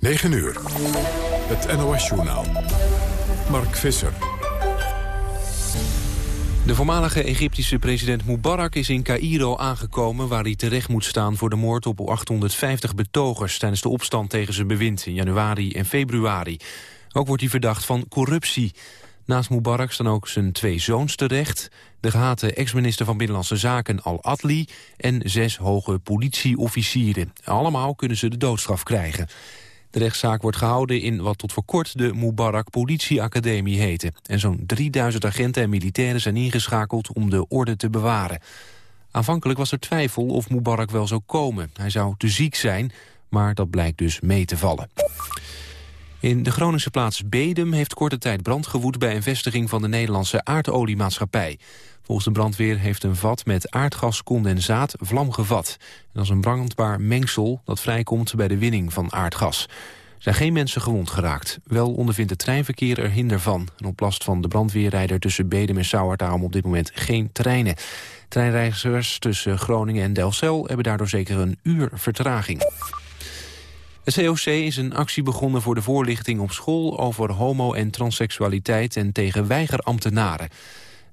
9 uur. Het NOS-journaal. Mark Visser. De voormalige Egyptische president Mubarak is in Cairo aangekomen... waar hij terecht moet staan voor de moord op 850 betogers... tijdens de opstand tegen zijn bewind in januari en februari. Ook wordt hij verdacht van corruptie. Naast Mubarak staan ook zijn twee zoons terecht... de gehate ex-minister van Binnenlandse Zaken Al-Adli... en zes hoge politieofficieren. Allemaal kunnen ze de doodstraf krijgen. De rechtszaak wordt gehouden in wat tot voor kort de Mubarak Politieacademie heette. En zo'n 3000 agenten en militairen zijn ingeschakeld om de orde te bewaren. Aanvankelijk was er twijfel of Mubarak wel zou komen. Hij zou te ziek zijn, maar dat blijkt dus mee te vallen. In de Groningse plaats Bedum heeft korte tijd brand gewoed... bij een vestiging van de Nederlandse aardoliemaatschappij. Volgens de brandweer heeft een vat met aardgascondensaat vlam gevat. Dat is een brandbaar mengsel dat vrijkomt bij de winning van aardgas. Er zijn geen mensen gewond geraakt. Wel ondervindt het treinverkeer er hinder van. En op last van de brandweerrijder tussen Bedum en daarom op dit moment geen treinen. Treinreizigers tussen Groningen en Delfzijl... hebben daardoor zeker een uur vertraging. Het COC is een actie begonnen voor de voorlichting op school... over homo- en transseksualiteit en tegen weigerambtenaren.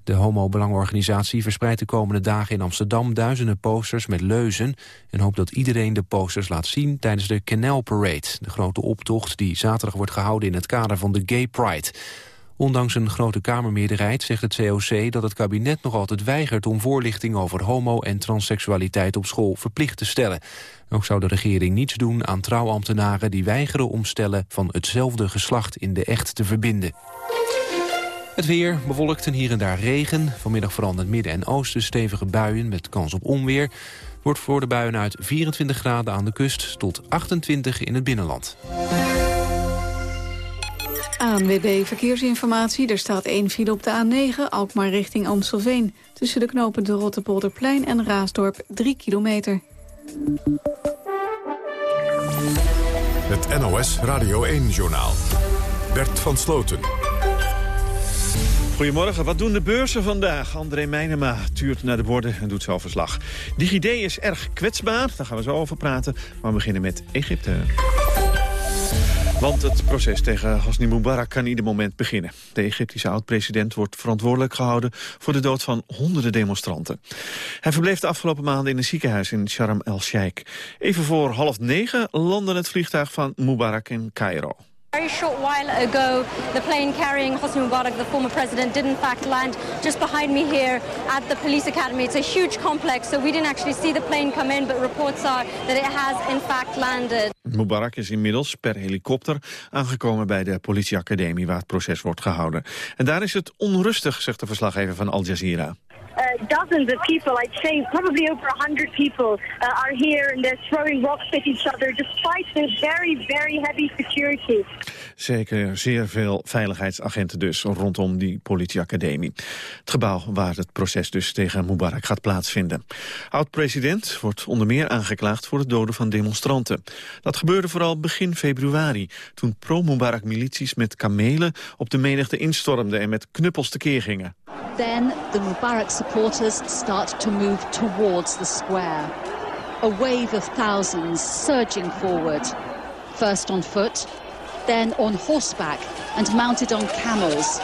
De homo-belangorganisatie verspreidt de komende dagen in Amsterdam duizenden posters met leuzen en hoopt dat iedereen de posters laat zien tijdens de Canal Parade, de grote optocht die zaterdag wordt gehouden in het kader van de Gay Pride. Ondanks een grote Kamermeerderheid zegt het COC dat het kabinet nog altijd weigert om voorlichting over homo- en transseksualiteit op school verplicht te stellen. Ook zou de regering niets doen aan trouwambtenaren die weigeren om stellen van hetzelfde geslacht in de echt te verbinden. Het weer bewolkt en hier en daar regen. Vanmiddag vooral in het midden en oosten stevige buien met kans op onweer. Wordt voor de buien uit 24 graden aan de kust tot 28 in het binnenland. ANWB Verkeersinformatie. Er staat één file op de A9, Alkmaar richting Amstelveen. Tussen de knopen de Rottepolderplein en Raasdorp 3 kilometer. Het NOS Radio 1-journaal. Bert van Sloten. Goedemorgen, wat doen de beurzen vandaag? André Meijnema tuurt naar de borden en doet zelf verslag. DigiD is erg kwetsbaar, daar gaan we zo over praten. Maar we beginnen met Egypte. Want het proces tegen Hosni Mubarak kan ieder moment beginnen. De Egyptische oud-president wordt verantwoordelijk gehouden... voor de dood van honderden demonstranten. Hij verbleef de afgelopen maanden in een ziekenhuis in Sharm el-Sheikh. Even voor half negen landde het vliegtuig van Mubarak in Cairo. Very short while ago, the plane carrying Hosni Mubarak, the former president, did in fact land just behind me here at the police academy. It's a huge complex, so we didn't actually see the plane come in, but reports are that it has in fact landed. Mubarak is inmiddels per helikopter aangekomen bij de politieacademie waar het proces wordt gehouden. En daar is het onrustig, zegt de verslaggever van Al Jazeera. Uh, dozens of people, I'd say probably over a hundred people uh, are here and they're throwing rocks at each other despite the very, very heavy security. Zeker zeer veel veiligheidsagenten dus rondom die politieacademie. Het gebouw waar het proces dus tegen Mubarak gaat plaatsvinden. Oud-president wordt onder meer aangeklaagd voor het doden van demonstranten. Dat gebeurde vooral begin februari, toen pro-Mubarak milities met kamelen op de menigte instormden en met knuppels tekeer gingen. Then the Mubarak supporters start to move towards the square. A wave of thousands surging forward. First on foot, then on horseback and mounted on camels.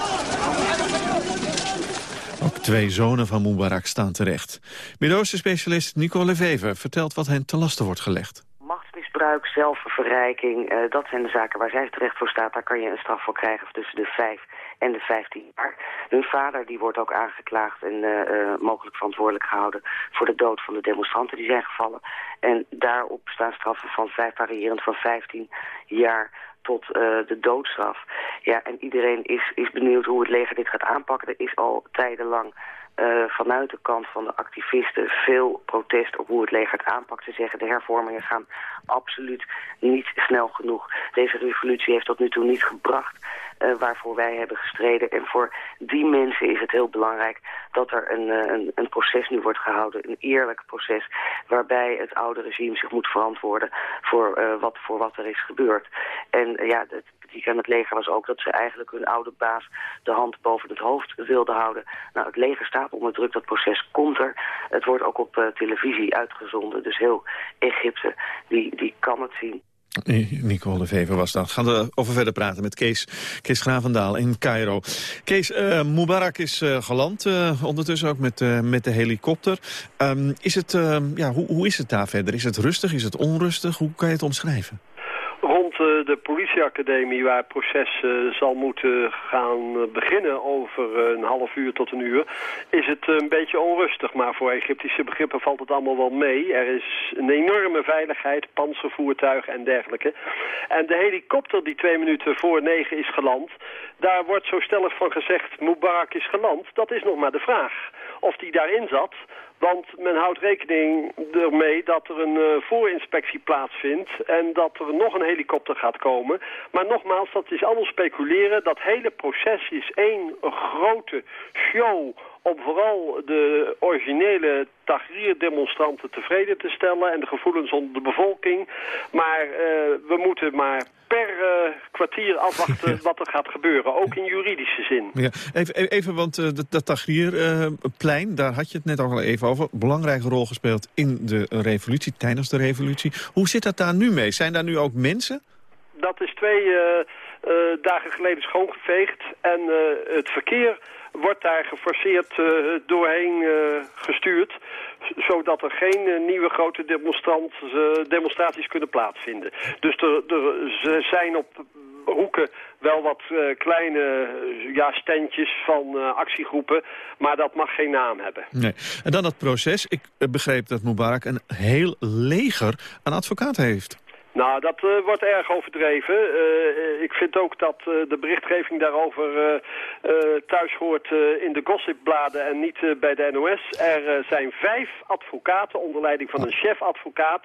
Ook twee zonen van Mubarak staan terecht. Midden-Oosten specialist Nico Leveve vertelt wat hen te lasten wordt gelegd. Machtsmisbruik, zelfverrijking, uh, dat zijn de zaken waar zij terecht voor staat. Daar kan je een straf voor krijgen tussen de 5 en de 15 jaar. Hun vader die wordt ook aangeklaagd en uh, uh, mogelijk verantwoordelijk gehouden voor de dood van de demonstranten die zijn gevallen. En daarop staan straffen van vijf variërend van 15 jaar tot uh, de doodstraf. Ja, en iedereen is, is benieuwd hoe het leger dit gaat aanpakken. Er is al tijdenlang uh, vanuit de kant van de activisten veel protest op hoe het leger het aanpakt. Ze zeggen de hervormingen gaan absoluut niet snel genoeg. Deze revolutie heeft tot nu toe niet gebracht uh, waarvoor wij hebben gestreden. En voor die mensen is het heel belangrijk dat er een, uh, een, een proces nu wordt gehouden. Een eerlijk proces waarbij het oude regime zich moet verantwoorden voor, wat, voor wat er is gebeurd. En ja, het kritiek aan het leger was ook dat ze eigenlijk hun oude baas de hand boven het hoofd wilden houden. Nou, het leger staat onder druk, dat proces komt er. Het wordt ook op televisie uitgezonden, dus heel Egypte, die, die kan het zien. Nicole de Vever was dat. Gaan we over verder praten met Kees, Kees Gravendaal in Cairo. Kees, uh, Mubarak is uh, geland, ondertussen ook met, met de helikopter. Um, is het, ja, hoe, hoe is het daar verder? Is het rustig? Is het onrustig? Hoe kan je het omschrijven? Eh, de politieacademie waar het proces eh, zal moeten gaan eh, beginnen over een half uur tot een uur, is het een beetje onrustig. Maar voor Egyptische begrippen valt het allemaal wel mee. Er is een enorme veiligheid, panzervoertuigen en dergelijke. En de helikopter die twee minuten voor negen is geland, daar wordt zo stellig van gezegd, Mubarak is geland. Dat is nog maar de vraag. Of die daarin zat, want men houdt rekening ermee dat er een uh, voorinspectie plaatsvindt en dat er nog een helikopter gaat komen. Maar nogmaals, dat is allemaal speculeren. Dat hele proces is één grote show om vooral de originele Tahrir-demonstranten tevreden te stellen en de gevoelens onder de bevolking. Maar uh, we moeten maar per uh, kwartier afwachten wat er gaat gebeuren, ook in juridische zin. Ja. Even, e-, even want uh, dat, dat Tahrirplein, daar had je het net al even over, belangrijke rol gespeeld in de revolutie, tijdens de revolutie. Hoe zit dat daar nu mee? Zijn daar nu ook mensen? Dat is twee dagen geleden schoongeveegd en het verkeer wordt daar geforceerd uh, doorheen uh, gestuurd zodat er geen uh, nieuwe grote demonstraties kunnen plaatsvinden. Dus er, er, ze zijn op hoeken wel wat kleine ja, standjes van actiegroepen, maar dat mag geen naam hebben. Nee. En dan dat proces. Ik begreep dat Mubarak een heel leger aan advocaten heeft. Nou, dat uh, wordt erg overdreven. Uh, ik vind ook dat uh, de berichtgeving daarover thuis hoort in de gossipbladen en niet bij de NOS. Er zijn vijf advocaten onder leiding van een chefadvocaat.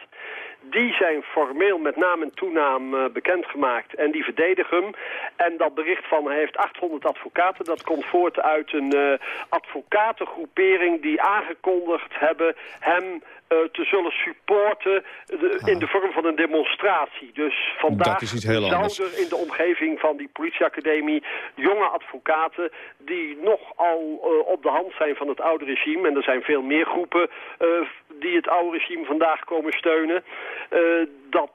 Die zijn formeel met naam en toenaam bekendgemaakt en die verdedigen hem. En dat bericht van hij heeft 800 advocaten, dat komt voort uit een advocatengroepering die aangekondigd hebben hem uh, te zullen supporten de, in de vorm van een demonstratie. Dus vandaag zouden in de omgeving van die politieacademie jonge advocaten die nogal op de hand zijn van het oude regime. En er zijn veel meer groepen die het oude regime vandaag komen steunen. dat,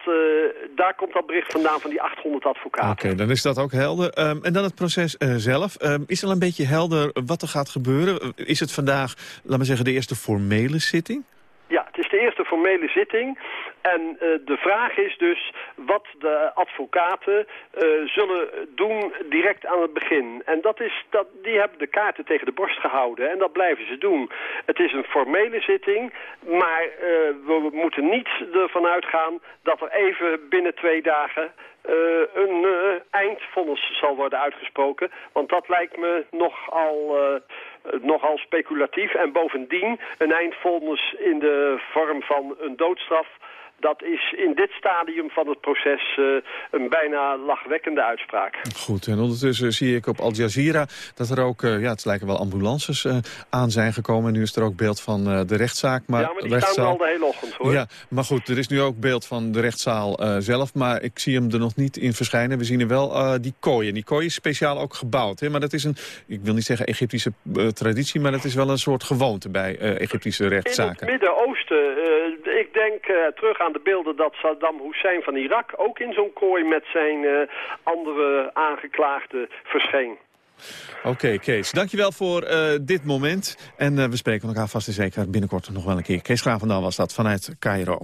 daar komt dat bericht vandaan van die 800 advocaten. Oké, dan is dat ook helder. Um, en dan het proces zelf. Um, is er een beetje helder wat er gaat gebeuren? Is het vandaag, laat maar zeggen, de eerste formele zitting? Ja, het is de eerste formele zitting. En uh, de vraag is dus wat de advocaten uh, zullen doen direct aan het begin. En dat is, dat, die hebben de kaarten tegen de borst gehouden en dat blijven ze doen. Het is een formele zitting, maar uh, we moeten niet ervan uitgaan dat er even binnen twee dagen een eindvonnis zal worden uitgesproken. Want dat lijkt me nogal, nogal speculatief. En bovendien een eindvonnis in de vorm van een doodstraf dat is in dit stadium van het proces uh, een bijna lachwekkende uitspraak. Goed, en ondertussen zie ik op Al Jazeera dat er ook, uh, ja, het lijken wel ambulances uh, aan zijn gekomen. En nu is er ook beeld van de rechtszaak. Maar ja, maar die rechtszaal... staan al de hele ochtend, hoor. Ja, maar goed, er is nu ook beeld van de rechtszaal zelf. Maar ik zie hem er nog niet in verschijnen. We zien er wel die kooien. Die kooi is speciaal ook gebouwd. Hè? Maar dat is een, ik wil niet zeggen Egyptische traditie... maar dat is wel een soort gewoonte bij Egyptische rechtszaken. In het Midden-Oosten, denk terug aan de beelden dat Saddam Hussein van Irak ook in zo'n kooi met zijn uh, andere aangeklaagden verscheen. Oké, Kees. Dankjewel voor uh, dit moment. En we spreken elkaar vast en zeker binnenkort nog wel een keer. Kees Gravendal was dat vanuit Cairo.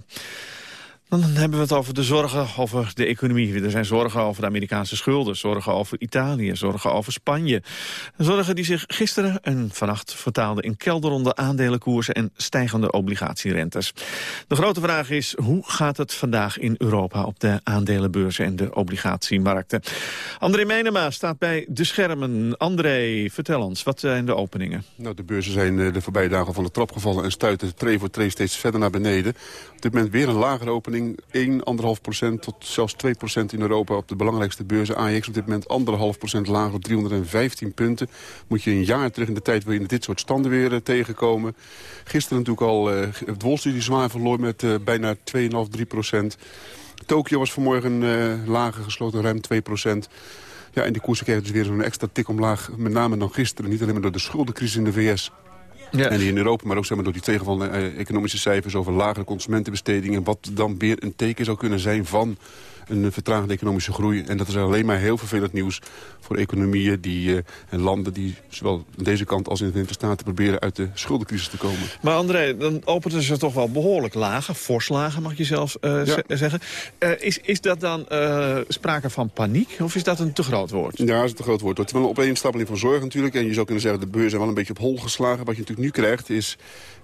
Dan hebben we het over de zorgen over de economie. Er zijn zorgen over de Amerikaanse schulden, zorgen over Italië, zorgen over Spanje. Zorgen die zich gisteren en vannacht vertaalden in kelderende aandelenkoersen en stijgende obligatierentes. De grote vraag is, hoe gaat het vandaag in Europa op de aandelenbeurzen en de obligatiemarkten? André Menema staat bij de schermen. André, vertel ons, wat zijn de openingen? Nou, de beurzen zijn eh, de voorbije dagen van de trap gevallen en stuiten tree voor tree steeds verder naar beneden. Op dit moment weer een lagere opening 1, 1,5 procent tot zelfs 2 procent in Europa op de belangrijkste beurzen. AEX op dit moment 1,5 procent lager op 315 punten. Moet je een jaar terug in de tijd waarin dit soort standen weer uh, tegenkomen. Gisteren natuurlijk al uh, het Wall zwaar verloor met uh, bijna 2,5, 3 procent. Tokio was vanmorgen lager gesloten, ruim 2 procent. Ja, en die koersen kregen dus weer zo'n extra tik omlaag. Met name dan gisteren, niet alleen maar door de schuldencrisis in de VS... En die in Europa, maar ook zeg maar, door die tegenvallende uh, economische cijfers... over lagere consumentenbestedingen... wat dan weer een teken zou kunnen zijn van een vertragende economische groei. En dat is alleen maar heel vervelend nieuws voor economieën die, uh, en landen... die zowel aan deze kant als in de Verenigde Staten proberen uit de schuldencrisis te komen. Maar André, dan openen ze toch wel behoorlijk lagen, fors lagen mag je zelfs uh, zeggen. Uh, is, is dat dan sprake van paniek of is dat een te groot woord? Ja, dat is een te groot woord. Het is wel een opeenstapeling van zorg natuurlijk. En je zou kunnen zeggen, de beurzen zijn wel een beetje op hol geslagen. Wat je natuurlijk nu krijgt is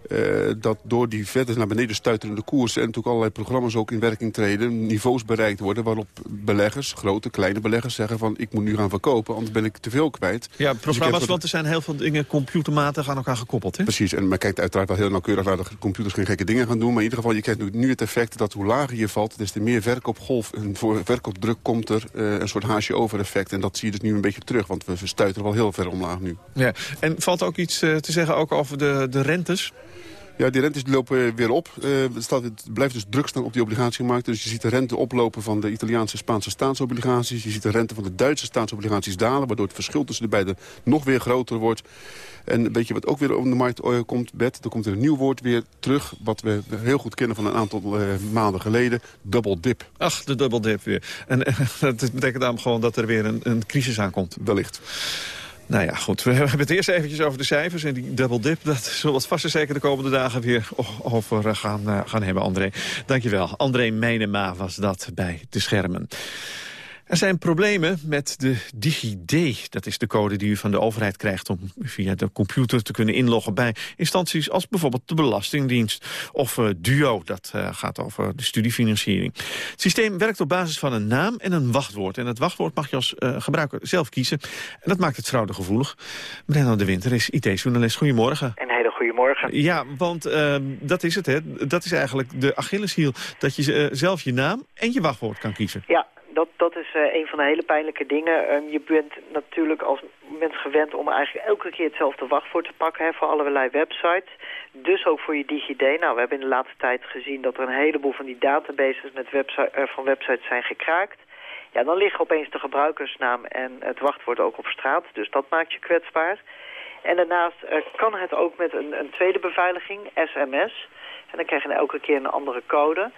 uh, dat door die verder naar beneden stuiterende koersen... en natuurlijk allerlei programma's ook in werking treden... niveaus bereikt worden waarop beleggers, grote, kleine beleggers... zeggen van ik moet nu gaan verkopen, anders ben ik te veel kwijt. Ja, dus programma's, want er zijn heel veel dingen computermatig aan elkaar gekoppeld. Hè? Precies, en men kijkt uiteraard wel heel nauwkeurig... naar de computers geen gekke dingen gaan doen. Maar in ieder geval, je krijgt nu het effect dat hoe lager je valt... des te meer verkoopgolf en voor verkoopdruk komt er uh, een soort haasje over effect. En dat zie je dus nu een beetje terug, want we stuiteren wel heel ver omlaag nu. Ja, en valt ook iets uh, te zeggen ook over de, de rentes? Ja, die rentes lopen weer op. Uh, het, staat, het, blijft dus druk staan op die obligatiemarkt. Dus je ziet de rente oplopen van de Italiaanse en Spaanse staatsobligaties. Je ziet de rente van de Duitse staatsobligaties dalen... waardoor het verschil tussen de beide nog weer groter wordt. En weet je wat ook weer op de markt uh, komt, Bert? Er komt er een nieuw woord weer terug... wat we heel goed kennen van een aantal uh, maanden geleden. Double dip. Ach, de double dip weer. En dat betekent dan gewoon dat er weer een, een crisis aankomt. Wellicht. Nou ja, goed. We hebben het eerst eventjes over de cijfers. En die double dip, dat zullen we vast en zeker de komende dagen weer over gaan, gaan hebben, André. Dankjewel. André Menema was dat bij de schermen. Er zijn problemen met de DigiD. Dat is de code die u van de overheid krijgt om via de computer te kunnen inloggen bij instanties als bijvoorbeeld de Belastingdienst of uh, DUO. Dat uh, gaat over de studiefinanciering. Het systeem werkt op basis van een naam en een wachtwoord. En het wachtwoord mag je als uh, gebruiker zelf kiezen. En dat maakt het fraudegevoelig. Brennan de Winter is IT-journalist. Goedemorgen. Een hele goede morgen. Ja, want ehm, dat is het, hè. Dat is eigenlijk de Achilleshiel. Dat je zelf je naam en je wachtwoord kan kiezen. Ja, dat, dat is uh, een van de hele pijnlijke dingen. Um, je bent natuurlijk als mens gewend om eigenlijk elke keer hetzelfde wachtwoord te pakken hè, voor allerlei websites. Dus ook voor je DigiD. Nou, we hebben in de laatste tijd gezien dat er een heleboel van die databases met website, uh, van websites zijn gekraakt. Ja, dan liggen opeens de gebruikersnaam en het wachtwoord ook op straat. Dus dat maakt je kwetsbaar. En daarnaast uh, kan het ook met een, een tweede beveiliging, SMS. En dan krijg je elke keer een andere code.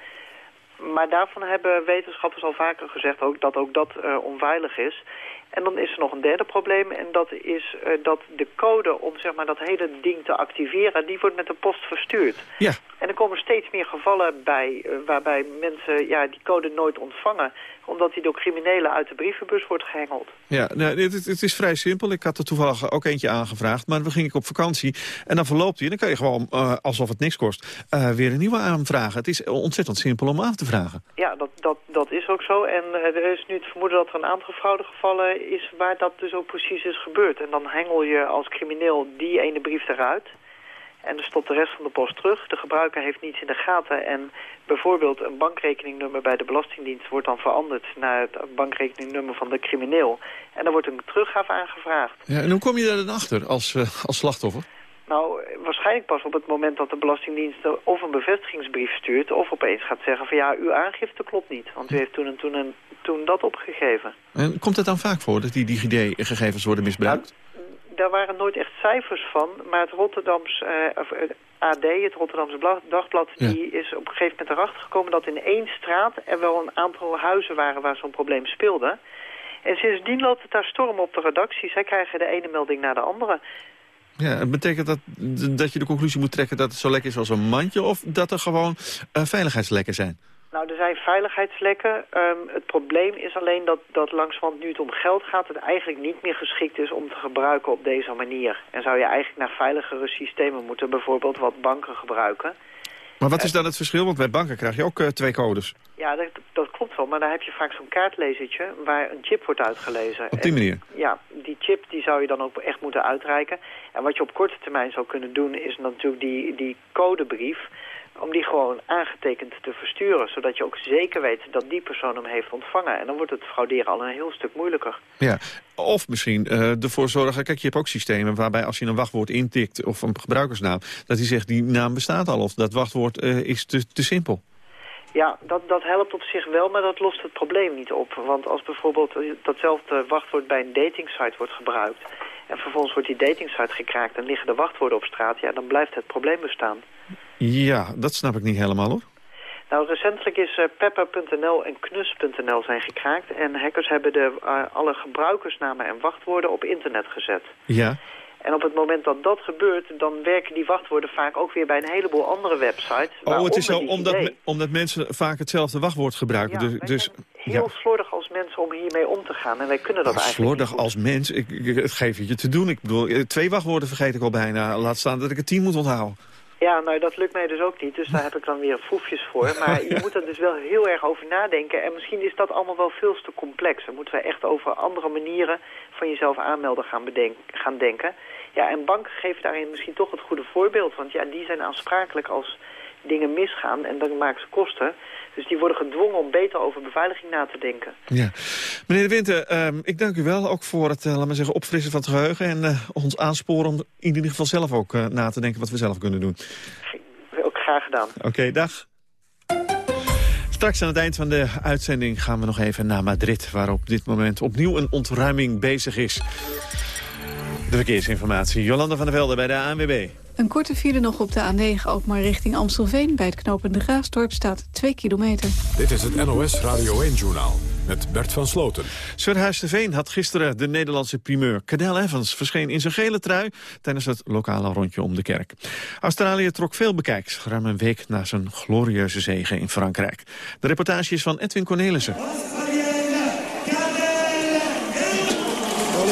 Maar daarvan hebben wetenschappers al vaker gezegd ook dat ook dat uh, onveilig is. En dan is er nog een derde probleem en dat is uh, dat de code om zeg maar, dat hele ding te activeren, die wordt met de post verstuurd. Ja. En er komen steeds meer gevallen bij uh, waarbij mensen ja, die code nooit ontvangen omdat die door criminelen uit de brievenbus wordt gehengeld. Ja, nou, het, het, is vrij simpel. Ik had er toevallig ook eentje aangevraagd. Maar dan ging ik op vakantie en dan verloopt hij. En dan kan je gewoon, uh, alsof het niks kost, uh, weer een nieuwe aanvragen. Het is ontzettend simpel om aan te vragen. Ja, dat, dat, dat is ook zo. En uh, er is nu het vermoeden dat er een aantal fraudegevallen is... waar dat dus ook precies is gebeurd. En dan hengel je als crimineel die ene brief eruit... En er stopt de rest van de post terug. De gebruiker heeft niets in de gaten. En bijvoorbeeld een bankrekeningnummer bij de Belastingdienst wordt dan veranderd naar het bankrekeningnummer van de crimineel. En dan wordt een teruggave aangevraagd. Ja, en hoe kom je daar dan achter als, uh, als slachtoffer? Nou, waarschijnlijk pas op het moment dat de Belastingdienst of een bevestigingsbrief stuurt... of opeens gaat zeggen van ja, uw aangifte klopt niet. Want u heeft toen en toen, en toen dat opgegeven. En komt het dan vaak voor dat die DigiD-gegevens worden misbruikt? Nou, daar waren nooit echt cijfers van, maar het Rotterdams uh, of, AD, het Rotterdamse Dagblad, ja. die is op een gegeven moment erachter gekomen dat in één straat er wel een aantal huizen waren waar zo'n probleem speelde. En sindsdien loopt het daar storm op de redactie. Zij krijgen de ene melding na de andere. Ja, het betekent dat, dat je de conclusie moet trekken dat het zo lekker is als een mandje... of dat er gewoon uh, veiligheidslekken zijn? Nou, er zijn veiligheidslekken. Um, het probleem is alleen dat, dat langzamerhand nu het om geld gaat... het eigenlijk niet meer geschikt is om te gebruiken op deze manier. En zou je eigenlijk naar veiligere systemen moeten, bijvoorbeeld wat banken gebruiken. Maar wat is dan het verschil? Want bij banken krijg je ook uh, twee codes. Ja, dat, dat, klopt wel. Maar daar heb je vaak zo'n kaartlezertje waar een chip wordt uitgelezen. Op die manier? En, ja, die chip die zou je dan ook echt moeten uitreiken. En wat je op korte termijn zou kunnen doen is natuurlijk die, die codebrief om die gewoon aangetekend te versturen. Zodat je ook zeker weet dat die persoon hem heeft ontvangen. En dan wordt het frauderen al een heel stuk moeilijker. Ja, of misschien uh, ervoor zorgen... Kijk, je hebt ook systemen waarbij als je een wachtwoord intikt... of een gebruikersnaam, dat hij zegt die naam bestaat al... of dat wachtwoord uh, is te, te simpel. Ja, dat, dat helpt op zich wel, maar dat lost het probleem niet op. Want als bijvoorbeeld datzelfde wachtwoord bij een datingsite wordt gebruikt... en vervolgens wordt die datingsite gekraakt en liggen de wachtwoorden op straat... ja, dan blijft het probleem bestaan. Ja, dat snap ik niet helemaal hoor. Nou, recentelijk is uh, Pepper.nl en Knus.nl zijn gekraakt. En hackers hebben de, uh, alle gebruikersnamen en wachtwoorden op internet gezet. Ja. En op het moment dat dat gebeurt, dan werken die wachtwoorden vaak ook weer bij een heleboel andere websites. Oh, het is zo omdat, omdat mensen vaak hetzelfde wachtwoord gebruiken. Ja, dus, dus, heel ja. slordig mensen om hiermee om te gaan. En wij kunnen dat eigenlijk Slordig als mens? Ik, ik, het geef je te doen. Ik bedoel, twee wachtwoorden vergeet ik al bijna. Laat staan dat ik het tien moet onthouden. Ja, nou dat lukt mij dus ook niet. Dus daar heb ik dan weer foefjes voor. Maar je moet er dus wel heel erg over nadenken. En misschien is dat allemaal wel veel te complex. Dan moeten we echt over andere manieren van jezelf aanmelden gaan, gaan denken. Ja, en banken geven daarin misschien toch het goede voorbeeld. Want ja, die zijn aansprakelijk als dingen misgaan en dan maken ze kosten. Dus die worden gedwongen om beter over beveiliging na te denken. Ja. Meneer De Winter, uh, ik dank u wel ook voor het uh, laat maar zeggen, opfrissen van het geheugen... en uh, ons aansporen om in ieder geval zelf ook eh, na te denken wat we zelf kunnen doen. Ook graag gedaan. Oké, okay, dag. Straks aan het eind van de uitzending gaan we nog even naar Madrid... waar op dit moment opnieuw een ontruiming bezig is. De verkeersinformatie, Jolanda van der Velde bij de ANWB. Een korte file nog op de A9, ook maar richting Amstelveen. Bij het knopende Graasdorp staat 2 kilometer. Dit is het NOS Radio 1-journaal met Bert van Sloten. Surhuis de Veen had gisteren de Nederlandse primeur. Cadel Evans verscheen in zijn gele trui tijdens het lokale rondje om de kerk. Australië trok veel bekijks, ruim een week na zijn glorieuze zege in Frankrijk. De reportage is van Edwin Cornelissen.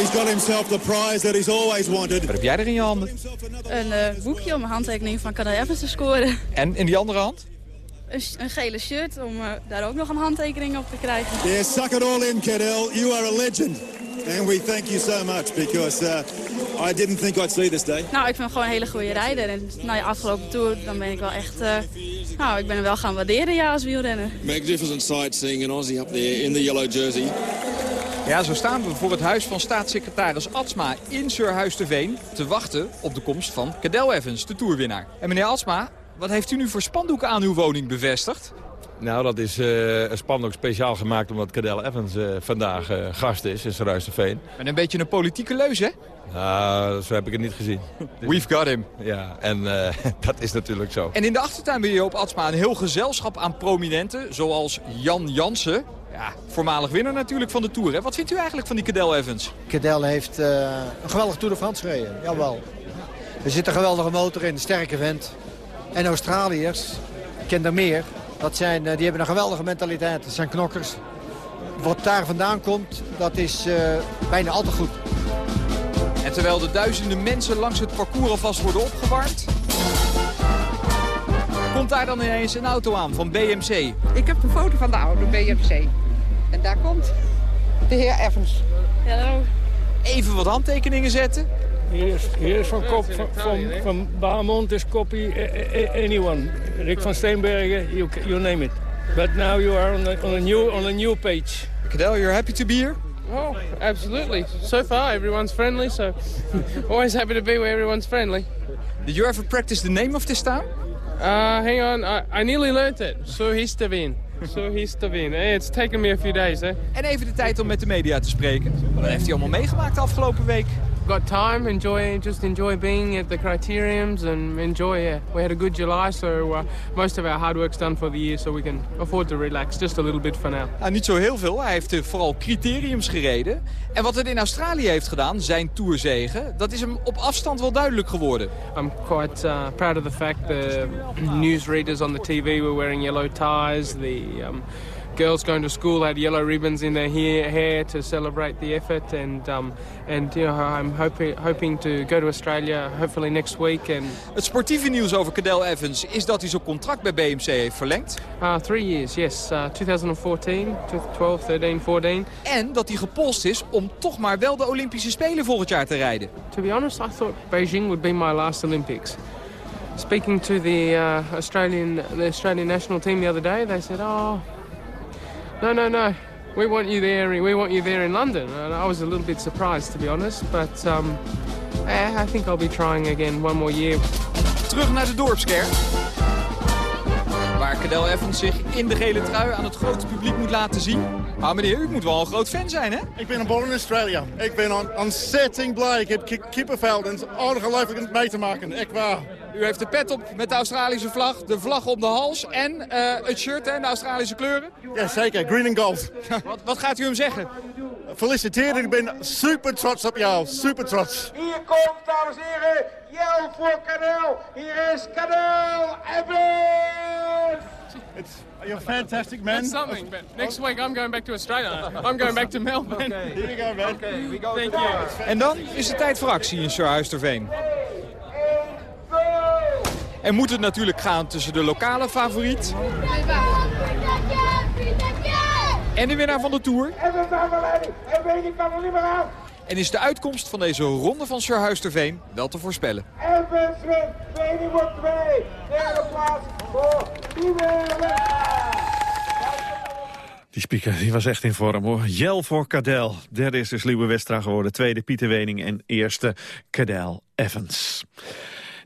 He's got himself the prize that he's always wanted. Wat heb jij er in je handen? Een uh, boekje om een handtekening van Cadel Evans te scoren. En in die andere hand? Een, een gele shirt om uh, daar ook nog een handtekening op te krijgen. Yeah, suck it all in, Cadel. You are a legend. And we thank you so much because uh, I didn't think I'd see this day. Nou, ik vind hem gewoon een hele goede rijder. En na je afgelopen tour, dan ben ik wel echt... Uh, nou, ik ben hem wel gaan waarderen, ja, als wielrenner. Magnificent sight seeing an Aussie up there in the yellow jersey. Ja, zo staan we voor het huis van staatssecretaris Atsma in Surhuis de Veen... te wachten op de komst van Cadel Evans, de toerwinnaar. En meneer Atsma, wat heeft u nu voor spandoeken aan uw woning bevestigd? Nou, dat is uh, een spandoek speciaal gemaakt omdat Cadel Evans uh, vandaag uh, gast is in Surhuis de Veen. Met een beetje een politieke leus, hè? Nou, zo heb ik het niet gezien. We've got him. Ja, en dat is natuurlijk zo. En in de achtertuin wil je op Atsma een heel gezelschap aan prominenten... zoals Jan Jansen, ja, voormalig winnaar natuurlijk van de Tour. Hè? Wat vindt u eigenlijk van die Cadel Evans? Cadel heeft uh, een geweldige Tour de France gereden, jawel. Er zit een geweldige motor in, een sterke vent. En Australiërs, ik ken er meer, dat zijn, uh, die hebben een geweldige mentaliteit. Dat zijn knokkers. Wat daar vandaan komt, dat is uh, bijna al te goed. En terwijl de duizenden mensen langs het parcours alvast worden opgewarmd... komt daar dan ineens een auto aan van BMC. Ik heb de foto van de auto, BMC. En daar komt de heer Evans. Hallo. Even wat handtekeningen zetten. Hier is, hier is van, kop, van, van, van Baarmond is copy anyone. Rick van Steenbergen, you, you name it. But now you are on a, on a new on a new page. Cadel, you're happy to be here? Oh, absolutely. So far, everyone's friendly, so always happy to be where everyone's friendly. Did you ever practice the name of this town? Uh, hang on, I, I nearly learnt it. Suhistavin. Suhistavin. It's taken me a few days, eh? En even de tijd om met de media te spreken. Wat heeft hij allemaal meegemaakt de afgelopen week? Got time, enjoy, just enjoy being at the criteriums and enjoy, yeah. We had a good July, so uh, most of our hard work's done for the year, so we can afford to relax just a little bit for now. Nou, niet zo heel veel. Hij heeft uh, vooral criteriums gereden. En wat hij in Australië heeft gedaan, zijn tourzegen, dat is hem op afstand wel duidelijk geworden. I'm quite uh, proud of the fact the newsreaders on the TV were wearing yellow ties, the... Um, girls going to school had yellow ribbons in their hair, hair to celebrate the effort and um, and you know, I'm hoping hoping to go to Australia hopefully next week and Het sportieve nieuws over Cadel Evans is dat hij zijn contract bij BMC heeft verlengd. Uh, three years, yes. Uh, 2014, 12, 13, 14. En dat hij gepolst is om toch maar wel de Olympische Spelen volgend jaar te rijden. To be honest, I thought Beijing would be my last Olympics. Speaking to the uh, Australian the Australian national team the other day, they said, "Oh, no, no, no. We want you there. We want you there in London." And I was a little bit surprised, to be honest. But um, I think I'll be trying again one more year. Terug naar de dorpskern. Waar Cadel Evans zich in de gele trui aan het grote publiek moet laten zien. Maar meneer, u moet wel een groot fan zijn, hè? Ik ben geboren in Australië. Ik ben ontzettend blij. Ik heb kippenvel en het ongelooflijk mee te maken. Echt waar. U heeft de pet op met de Australische vlag, de vlag om de hals en eh, het shirt en de Australische kleuren. Ja, zeker. Green and gold. wat, wat gaat u hem zeggen? Feliciteerd, ik ben super trots op jou. Super trots. Hier komt, dames en heren, Jel voor Kadel. Hier is Kadel Evans. It's, you're a fantastic man. That's something, but next week I'm going back to Australia. I'm going back to Melbourne. Here you go, man. Okay, we go Thank you. En dan is het tijd voor actie in Surhuisterveen. En moet het natuurlijk gaan tussen de lokale favoriet... en de winnaar van de Tour. En Wegen kan er niet meer aan. En is de uitkomst van deze ronde van Surhuisterveen wel te voorspellen. Evans wint. Wegen wordt twee. Derde plaats voor. Die speaker die was echt in vorm hoor. Jel voor Cadel. Derde is dus Liewe Westra geworden. Tweede Pieter Wening en eerste Cadel Evans.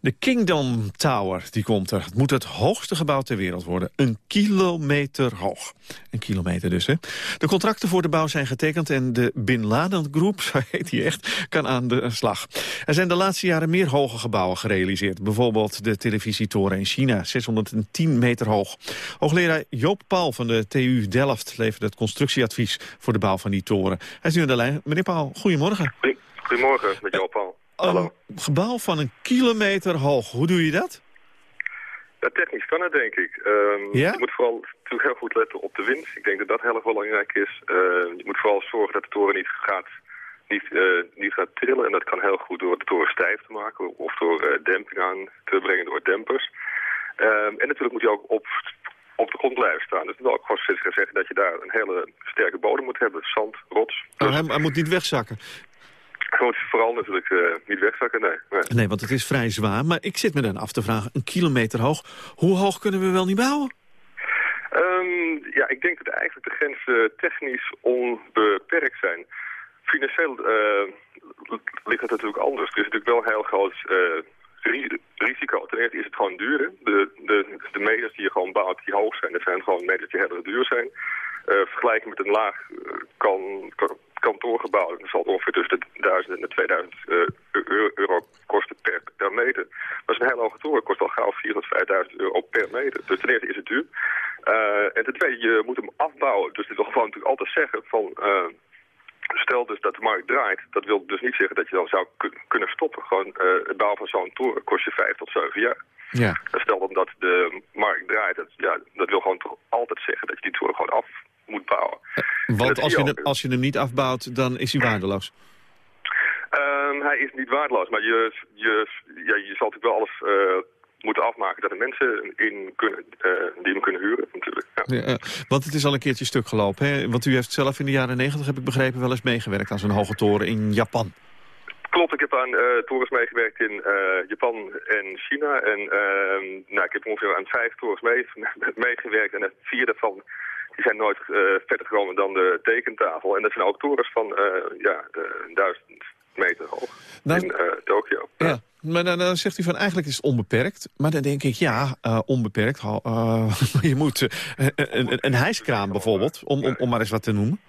De Kingdom Tower, die komt er. Het moet het hoogste gebouw ter wereld worden. Een kilometer hoog. Een kilometer dus, hè. De contracten voor de bouw zijn getekend... en de Bin Laden Groep, zo heet die echt, kan aan de slag. Er zijn de laatste jaren meer hoge gebouwen gerealiseerd. Bijvoorbeeld de televisietoren in China, 610 meter hoog. Hoogleraar Joop Paul van de TU Delft... levert het constructieadvies voor de bouw van die toren. Hij is nu aan de lijn. Meneer Paul, goedemorgen. Goedemorgen, met Joop Paul. Een gebouw van een kilometer hoog. Hoe doe je dat? Ja, technisch kan het, denk ik. Ehm, Ja? Je moet vooral natuurlijk heel goed letten op de wind. Ik denk dat dat heel erg belangrijk is. Ehm, je moet vooral zorgen dat de toren niet gaat, niet, eh, niet gaat trillen. En dat kan heel goed door de toren stijf te maken of door eh, demping aan te brengen door dempers. Ehm, en natuurlijk moet hij ook op, op de grond blijven staan. Dus dat wil ook gewoon zeggen dat je daar een hele sterke bodem moet hebben. Zand, rots. Oh, hij, hij moet niet wegzakken. Moet vooral natuurlijk eh, niet wegzakken, nee. nee. Nee, want het is vrij zwaar. Maar ik zit me dan af te vragen, een kilometer hoog. Hoe hoog kunnen we wel niet bouwen? Ehm, ja, ik denk dat eigenlijk de grenzen technisch onbeperkt zijn. Financieel eh, ligt het natuurlijk anders. Er is natuurlijk wel een heel groot eh, ri- risico. Ten eerste is het gewoon duur. De, de, de meters die je gewoon bouwt, die hoog zijn, dat zijn gewoon meters die heel erg duur zijn. Eh vergelijken met een laag kan, kan, kantoorgebouw, dat zal ongeveer tussen de 1000 en de 2000 eh, euro, kosten per, per meter. Maar zo'n hele hoge toren kost al gauw 4.000 tot 5.000 euro per meter. Dus ten eerste is het duur. Eh, en ten tweede, je moet hem afbouwen. Dus dit wil gewoon natuurlijk altijd zeggen van... eh, Stel dus dat de markt draait, dat wil dus niet zeggen dat je dan zou kun- kunnen stoppen. Gewoon het bouwen van zo'n toren kost je vijf tot zeven jaar. Ja. En stel dan dat de markt draait, dat, ja, dat wil gewoon toch altijd zeggen dat je die toren gewoon af moet bouwen. Want dat als je, hem, als je hem niet afbouwt, dan is hij waardeloos. Ehm, hij is niet waardeloos, maar je, je, ja, je zal natuurlijk wel alles eh, moeten afmaken dat er mensen in kunnen, eh, die hem kunnen huren natuurlijk. Ja. Ja, eh, want het is al een keertje stuk gelopen. Hè? Want u heeft zelf in de jaren negentig, heb ik begrepen, wel eens meegewerkt aan zo'n hoge toren in Japan. Klopt, ik heb aan eh, torens meegewerkt in eh, Japan en China. En ehm, nou, ik heb ongeveer aan vijf torens mee, meegewerkt. En vier daarvan die zijn nooit eh, verder gekomen dan de tekentafel. En dat zijn ook torens van eh, ja, eh, duizend meter hoog Nou, in Tokio. Ja. Maar dan, dan zegt u van eigenlijk is het onbeperkt. Maar dan denk ik, ja, onbeperkt. je moet een, een, een hijskraan bijvoorbeeld, om, om, om maar eens wat te noemen.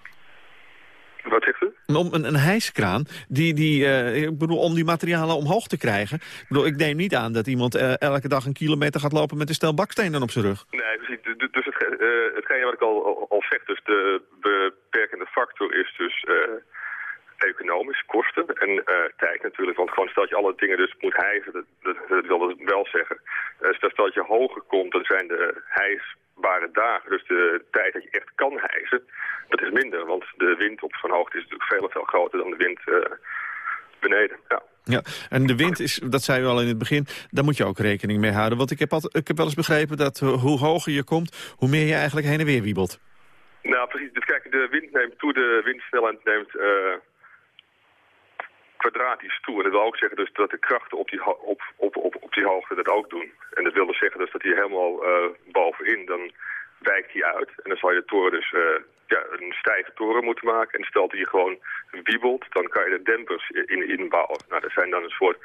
Wat zegt u? Om een, een hijskraan, die, die, eh, ik bedoel, om die materialen omhoog te krijgen. Ik, bedoel, ik neem niet aan dat iemand eh, elke dag een kilometer gaat lopen met een stel bakstenen op zijn rug. Nee, precies. Du- du- Dus het, eh, hetgeen wat ik al, al, al zeg, dus de beperkende factor is dus economisch, kosten en eh, tijd natuurlijk. Want gewoon stel je alle dingen dus moet hijsen, dat, dat, dat wil dat wel zeggen. Eh, stel dat je hoger komt, dan zijn de hijsbare dagen, dus de tijd dat je echt kan hijsen, dat is minder. Want de wind op zo'n hoogte is natuurlijk veel veel groter dan de wind eh, beneden. Ja. Ja, en de wind is, dat zei u al in het begin, daar moet je ook rekening mee houden. Want ik heb, altijd, ik heb wel eens begrepen dat hoe hoger je komt, hoe meer je eigenlijk heen en weer wiebelt. Nou, precies. Dus kijk, de wind neemt toe, de windsnelheid neemt kwadratisch toe. En dat wil ook zeggen dus dat de krachten op die, op, op, op, op die hoogte dat ook doen. En dat wil dus zeggen dus dat hij helemaal eh, bovenin, dan wijkt hij uit. En dan zal je de toren dus eh, ja, een stijve toren moeten maken. En stel dat hij gewoon wiebelt, dan kan je er dempers in inbouwen. Nou, dat zijn dan een soort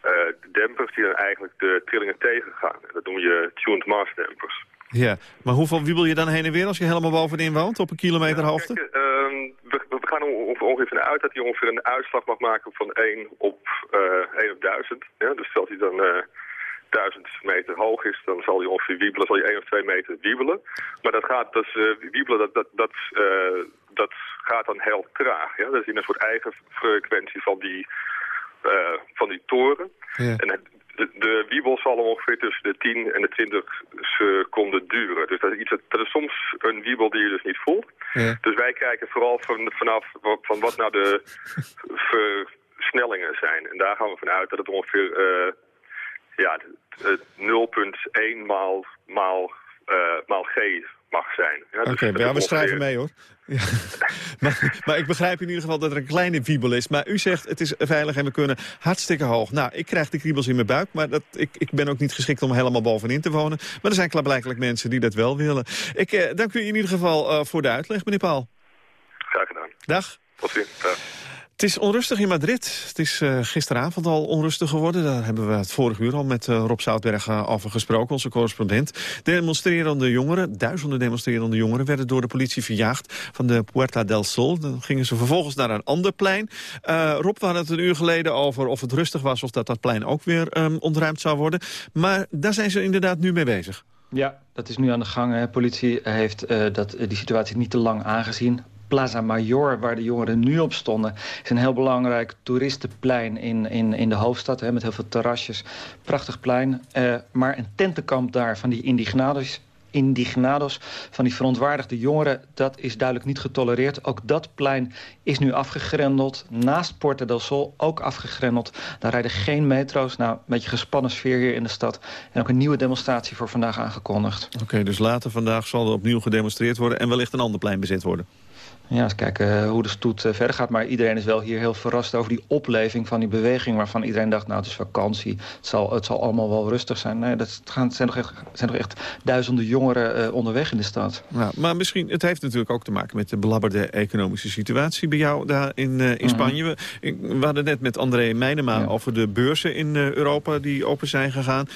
eh, dempers die dan eigenlijk de trillingen tegengaan. En dat noem je tuned mass dempers. Ja, maar hoeveel wiebel je dan heen en weer als je helemaal bovenin woont, op een kilometer hoogte? Kijk, ehm, we, we gaan er ongeveer, ongeveer vanuit dat hij ongeveer een uitslag mag maken van 1 op, eh 1 op 1000. Ja, dus dat hij dan eh, 1000 meter hoog is, dan zal hij ongeveer wiebelen, zal hij 1 of 2 meter wiebelen. Maar dat gaat, dus, uh, wiebelen, dat, dat, dat, uh, dat gaat dan heel traag. Ja? Dat is in een soort eigen frequentie van die, uh, van die toren. Ja. En de, de wiebel zal ongeveer tussen de 10 en de 20 seconden duren. Dus dat is, iets, dat is soms een wiebel die je dus niet voelt. Ja. Dus wij kijken vooral van, vanaf van wat nou de versnellingen zijn. En daar gaan we vanuit dat het ongeveer uh, ja, 0,1 maal, maal, uh, maal g mag zijn. Ja, Oké, okay, dus we schrijven mee hoor. Ja. maar, maar, ik begrijp in ieder geval dat er een kleine wiebel is. Maar u zegt het is veilig en we kunnen hartstikke hoog. Nou, ik krijg de kriebels in mijn buik, maar dat, ik, ik ben ook niet geschikt om helemaal bovenin te wonen. Maar er zijn klaarblijkelijk mensen die dat wel willen. Ik eh, dank u in ieder geval uh, voor de uitleg, meneer Paul. Graag gedaan. Dag. Tot ziens. Dag. Het is onrustig in Madrid. Het is uh, gisteravond al onrustig geworden. Daar hebben we het vorige uur al met uh, Rob Zoutberg uh, over gesproken, onze correspondent. Demonstrerende jongeren, duizenden demonstrerende jongeren... werden door de politie verjaagd van de Puerta del Sol. Dan gingen ze vervolgens naar een ander plein. Rob, we hadden het een uur geleden over of het rustig was... of dat dat plein ook weer um, ontruimd zou worden. Maar daar zijn ze inderdaad nu mee bezig. Ja, dat is nu aan de gang. De politie heeft dat, die situatie niet te lang aangezien. Plaza Major, waar de jongeren nu op stonden... is een heel belangrijk toeristenplein in, in, in de hoofdstad... Hè, met heel veel terrasjes. Prachtig plein. Uh, maar een tentenkamp daar van die indignados indignados van die verontwaardigde jongeren... dat is duidelijk niet getolereerd. Ook dat plein is nu afgegrendeld. Naast Porta del Sol ook afgegrendeld. Daar rijden geen metro's. Nou, een beetje gespannen sfeer hier in de stad. En ook een nieuwe demonstratie voor vandaag aangekondigd. Oké, dus later vandaag zal er opnieuw gedemonstreerd worden... en wellicht een ander plein bezet worden. Ja, eens kijken hoe de stoet uh, verder gaat. Maar iedereen is wel hier heel verrast over die opleving van die beweging... waarvan iedereen dacht, nou, het is vakantie. Het zal, het zal allemaal wel rustig zijn. Nee, dat gaan, zijn, nog echt, zijn nog echt duizenden jongeren uh, onderweg in de stad. Ja, maar misschien, het heeft natuurlijk ook te maken met de belabberde economische situatie... bij jou daar in, uh, in mm -hmm. Spanje. We, we, hadden net met André Meijnema ja. over de beurzen in Europa... die open zijn gegaan.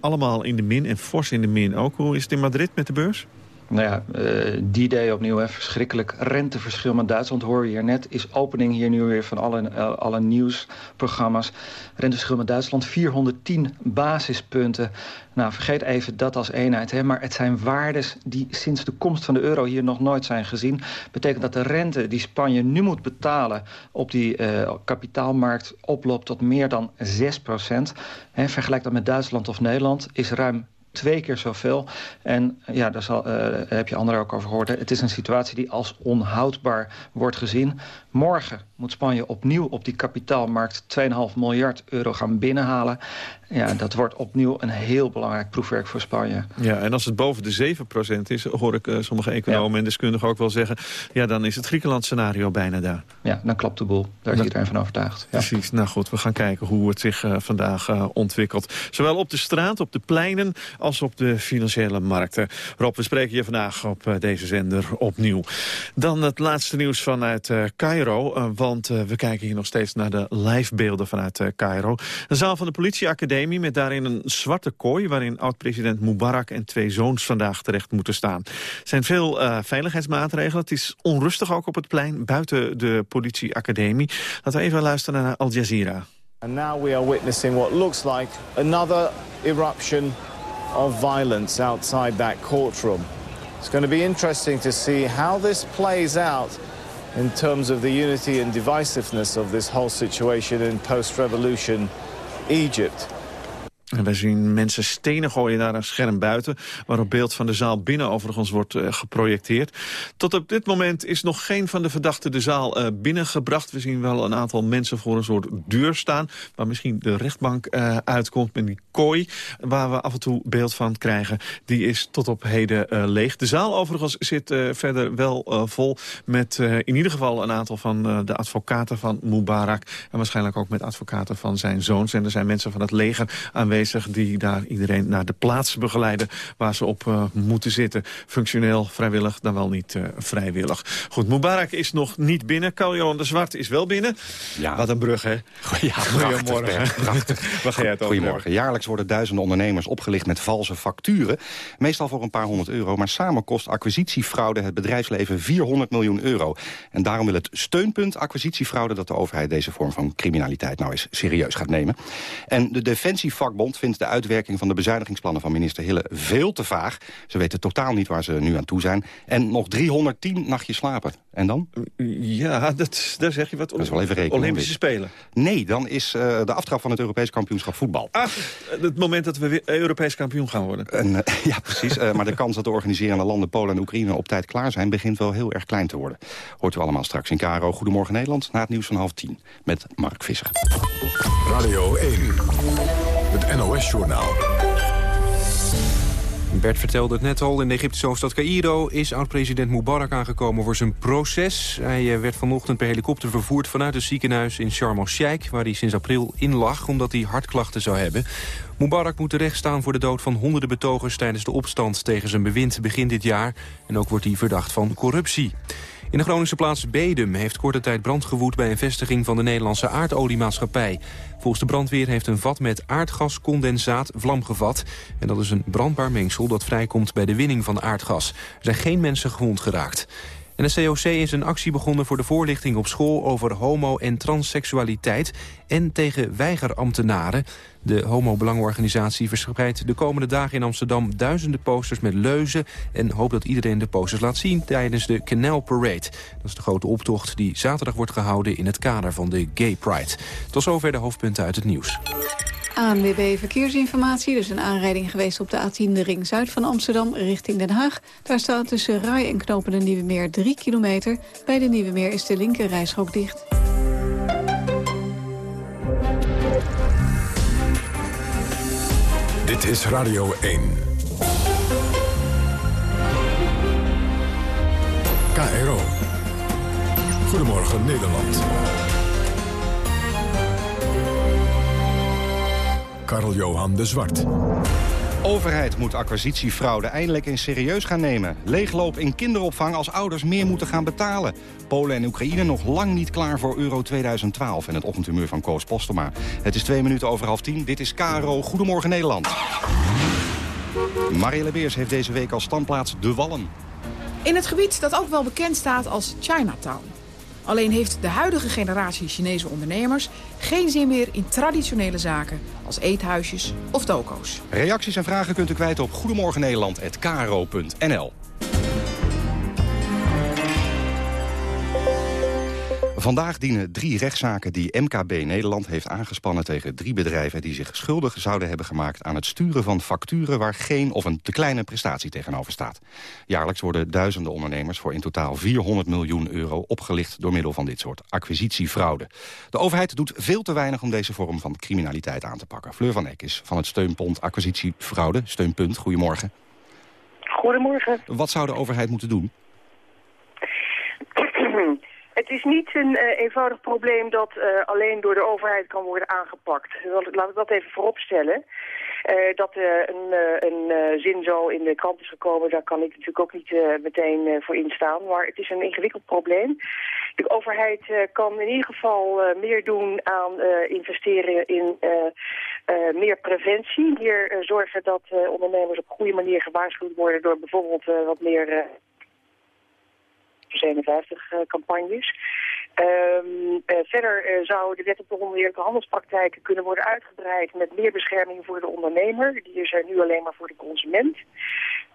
allemaal in de min en fors in de min ook. Hoe is het in Madrid met de beurs? Nou ja, uh, die day opnieuw, hè, verschrikkelijk renteverschil met Duitsland, hoor je hier net. Is opening hier nu weer van alle, uh, alle nieuwsprogramma's. Renteverschil met Duitsland, 410 basispunten. Nou, vergeet even dat als eenheid, hè, maar het zijn waardes die sinds de komst van de euro hier nog nooit zijn gezien. Betekent dat de rente die Spanje nu moet betalen op die uh, kapitaalmarkt oploopt tot meer dan 6 procent. Vergelijk dat met Duitsland of Nederland, is ruim twee keer zoveel. En ja, daar, zal, uh, heb je anderen ook over gehoord. Het is een situatie die als onhoudbaar wordt gezien. Morgen moet Spanje opnieuw op die kapitaalmarkt 2,5 miljard euro gaan binnenhalen. Ja, dat wordt opnieuw een heel belangrijk proefwerk voor Spanje. Ja, en als het boven de 7% is, hoor ik uh, sommige economen ja. en deskundigen ook wel zeggen... ja, dan is het Griekenland-scenario bijna daar. Ja, dan klapt de boel. Daar is iedereen van overtuigd. Ja. Precies. Nou goed, we gaan kijken hoe het zich uh, vandaag uh, ontwikkelt. Zowel op de straat, op de pleinen, als op de financiële markten. Rob, we spreken je vandaag op deze zender opnieuw. Dan het laatste nieuws vanuit Cairo, want we kijken hier nog steeds naar de livebeelden vanuit Cairo. De zaal van de politieacademie met daarin een zwarte kooi... waarin oud-president Mubarak en twee zoons vandaag terecht moeten staan. Er zijn veel uh, veiligheidsmaatregelen. Het is onrustig ook op het plein buiten de politieacademie. Laten we even luisteren naar Al Jazeera. And now we are witnessing what looks like another eruption of violence outside that courtroom. It's going to be interesting to see how this plays out in terms of the unity and divisiveness of this whole situation in post-revolution Egypt. En wij zien mensen stenen gooien naar een scherm buiten... waarop beeld van de zaal binnen overigens wordt uh, geprojecteerd. Tot op dit moment is nog geen van de verdachten de zaal uh, binnengebracht. We zien wel een aantal mensen voor een soort deur staan... waar misschien de rechtbank uh, uitkomt met die kooi... waar we af en toe beeld van krijgen. Die is tot op heden leeg. De zaal overigens zit verder wel vol... met in ieder geval een aantal van de advocaten van Mubarak... en waarschijnlijk ook met advocaten van zijn zoons. En er zijn mensen van het leger aanwezig die daar iedereen naar de plaats begeleiden... waar ze op uh, moeten zitten. Functioneel, vrijwillig, dan wel niet uh, vrijwillig. Goed, Mubarak is nog niet binnen. Carl-Johan de Zwart is wel binnen. Ja. Wat een brug, hè? Ja, Goedemorgen. Prachtig. Waar ga jij het over Goedemorgen. Jaarlijks worden duizenden ondernemers opgelicht met valse facturen. Meestal voor een paar honderd euro. Maar samen kost acquisitiefraude het bedrijfsleven 400 miljoen euro. En daarom wil het steunpunt acquisitiefraude... dat de overheid deze vorm van criminaliteit nou eens serieus gaat nemen. En de Defensievakbond Vindt de uitwerking van de bezuinigingsplannen van minister Hille veel te vaag. Ze weten totaal niet waar ze nu aan toe zijn. En nog 310 nachtjes slapen. En dan? Ja, dat, daar zeg je wat. Dat is wel even rekenen. Olympische Spelen. Nee, dan is uh, de aftrap van het Europees kampioenschap voetbal. Ach, het moment dat we weer Europees kampioen gaan worden. En, uh, ja, precies. Uh, maar de kans dat de organiserende landen Polen en Oekraïne op tijd klaar zijn... begint wel heel erg klein te worden. Hoort u allemaal straks in Karo. Goedemorgen Nederland, na het nieuws van half tien. Met Mark Visser. Radio 1, het NOS-journaal. Bert vertelde het net al, in de Egyptische hoofdstad Cairo... is oud-president Mubarak aangekomen voor zijn proces. Hij eh, werd vanochtend per helikopter vervoerd vanuit het ziekenhuis in Sharm el-Sheikh... waar hij sinds april in lag omdat hij hartklachten zou hebben. Mubarak moet terecht staan voor de dood van honderden betogers... tijdens de opstand tegen zijn bewind begin dit jaar. En ook wordt hij verdacht van corruptie. In de Groningse plaats Bedum heeft korte tijd brand gewoed... bij een vestiging van de Nederlandse aardoliemaatschappij. Volgens de brandweer heeft een vat met aardgascondensaat vlam gevat. En dat is een brandbaar mengsel dat vrijkomt bij de winning van aardgas. Er zijn geen mensen gewond geraakt. En de COC is een actie begonnen voor de voorlichting op school... over homo- en transseksualiteit en tegen weigerambtenaren. De homo-belangorganisatie verspreidt de komende dagen in Amsterdam... duizenden posters met leuzen en hoopt dat iedereen de posters laat zien... tijdens de Canal Parade. Dat is de grote optocht die zaterdag wordt gehouden... in het kader van de Gay Pride. Tot zover de hoofdpunten uit het nieuws. ANWB Verkeersinformatie. Er is een aanrijding geweest op de A10, de ring zuid van Amsterdam, richting Den Haag. Daar staat tussen Rai en Knopen de Nieuwe Meer 3 kilometer. Bij de Nieuwe Meer is de linker rijstrook dicht. Dit is Radio 1. KRO. Goedemorgen Nederland. Karl-Johan de Zwart. Overheid moet acquisitiefraude eindelijk eens serieus gaan nemen. Leegloop in kinderopvang als ouders meer moeten gaan betalen. Polen en Oekraïne nog lang niet klaar voor Euro 2012... en het ochtendhumeur van Koos Postema. Het is twee minuten over half tien. Dit is KRO. Goedemorgen Nederland. Marielle Beers heeft deze week als standplaats De Wallen. In het gebied dat ook wel bekend staat als Chinatown. Alleen heeft de huidige generatie Chinese ondernemers geen zin meer in traditionele zaken als eethuisjes of toko's. Reacties en vragen kunt u kwijt op goedemorgennederland.kro.nl. Vandaag dienen drie rechtszaken die MKB Nederland heeft aangespannen tegen drie bedrijven die zich schuldig zouden hebben gemaakt aan het sturen van facturen waar geen of een te kleine prestatie tegenover staat. Jaarlijks worden duizenden ondernemers voor in totaal 400 miljoen euro opgelicht door middel van dit soort acquisitiefraude. De overheid doet veel te weinig om deze vorm van criminaliteit aan te pakken. Fleur van Eck is van het steunpunt acquisitiefraude. Steunpunt, goedemorgen. Goedemorgen. Wat zou de overheid moeten doen? Het is niet een uh, eenvoudig probleem dat uh, alleen door de overheid kan worden aangepakt. Laat ik dat even vooropstellen. Uh, dat een, een zin zo in de krant is gekomen, daar kan ik natuurlijk ook niet meteen voor instaan. Maar het is een ingewikkeld probleem. De overheid kan in ieder geval meer doen aan investeren in meer preventie. Meer zorgen dat ondernemers op goede manier gewaarschuwd worden door bijvoorbeeld wat meer 57 campagnes. Um, uh, verder uh, zou de wet op de oneerlijke handelspraktijken kunnen worden uitgebreid met meer bescherming voor de ondernemer. Die is er nu alleen maar voor de consument.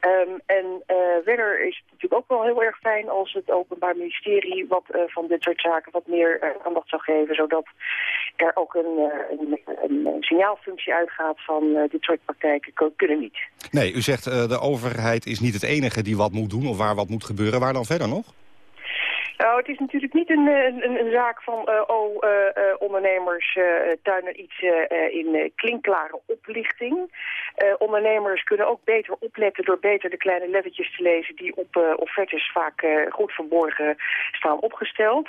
Um, en verder is het natuurlijk ook wel heel erg fijn als het Openbaar Ministerie wat van dit soort zaken wat meer aandacht zou geven. Zodat er ook een, een signaalfunctie uitgaat van dit soort praktijken kunnen niet. Nee, u zegt de overheid is niet het enige die wat moet doen of waar wat moet gebeuren. Waar dan verder nog? Nou, het is natuurlijk niet een, een, een zaak van, uh, oh, uh, uh, ondernemers tuinen iets in klinkklare oplichting. ondernemers kunnen ook beter opletten door beter de kleine lettertjes te lezen die op offertes vaak goed verborgen staan opgesteld.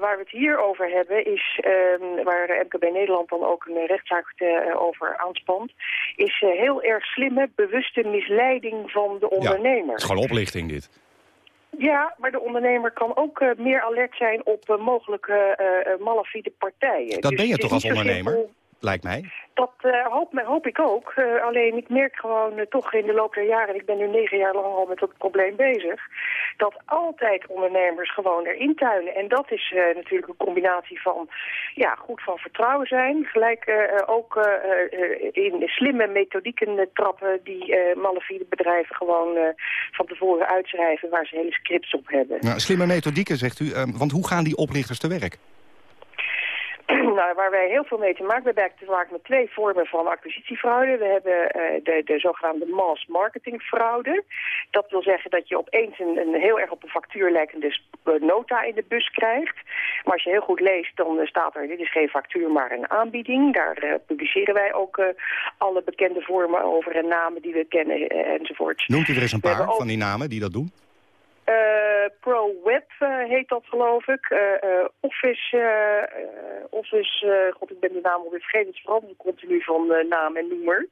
waar we het hier over hebben is, ehm, waar MKB Nederland dan ook een rechtszaak over aanspant, is heel erg slimme, bewuste misleiding van de ondernemer. Ja, het is gewoon oplichting dit. Ja, maar de ondernemer kan ook uh, meer alert zijn op uh, mogelijke uh, malafide partijen. Dat dus ben je toch als ondernemer? Lijkt mij. Dat uh, hoop, hoop, ik ook. Uh, alleen ik merk gewoon uh, toch in de loop der jaren, ik ben nu negen jaar lang al met dat probleem bezig, dat altijd ondernemers gewoon erin tuinen. En dat is natuurlijk een combinatie van ja, goed van vertrouwen zijn, gelijk ook in slimme methodieken trappen die malafide bedrijven gewoon van tevoren uitschrijven waar ze hele scripts op hebben. Nou, slimme methodieken zegt u, want hoe gaan die oplichters te werk? nou, waar wij heel veel mee te maken hebben, te maken met twee vormen van acquisitiefraude. We hebben uh, de, de zogenaamde mass marketing fraude. Dat wil zeggen dat je opeens een, een heel erg op een factuur lijkende eh, nota in de bus krijgt. Maar als je heel goed leest, dan uh, staat er, dit is geen factuur, maar een aanbieding. Daar uh, publiceren wij ook alle bekende vormen over en namen die we kennen enzovoort. Noemt u er eens een paar van die namen die dat doen? Uh, ProWeb uh, heet dat, geloof ik. Uh, Office, Office god, ik ben de naam alweer vergeten. Het verandert continu van naam en noemer.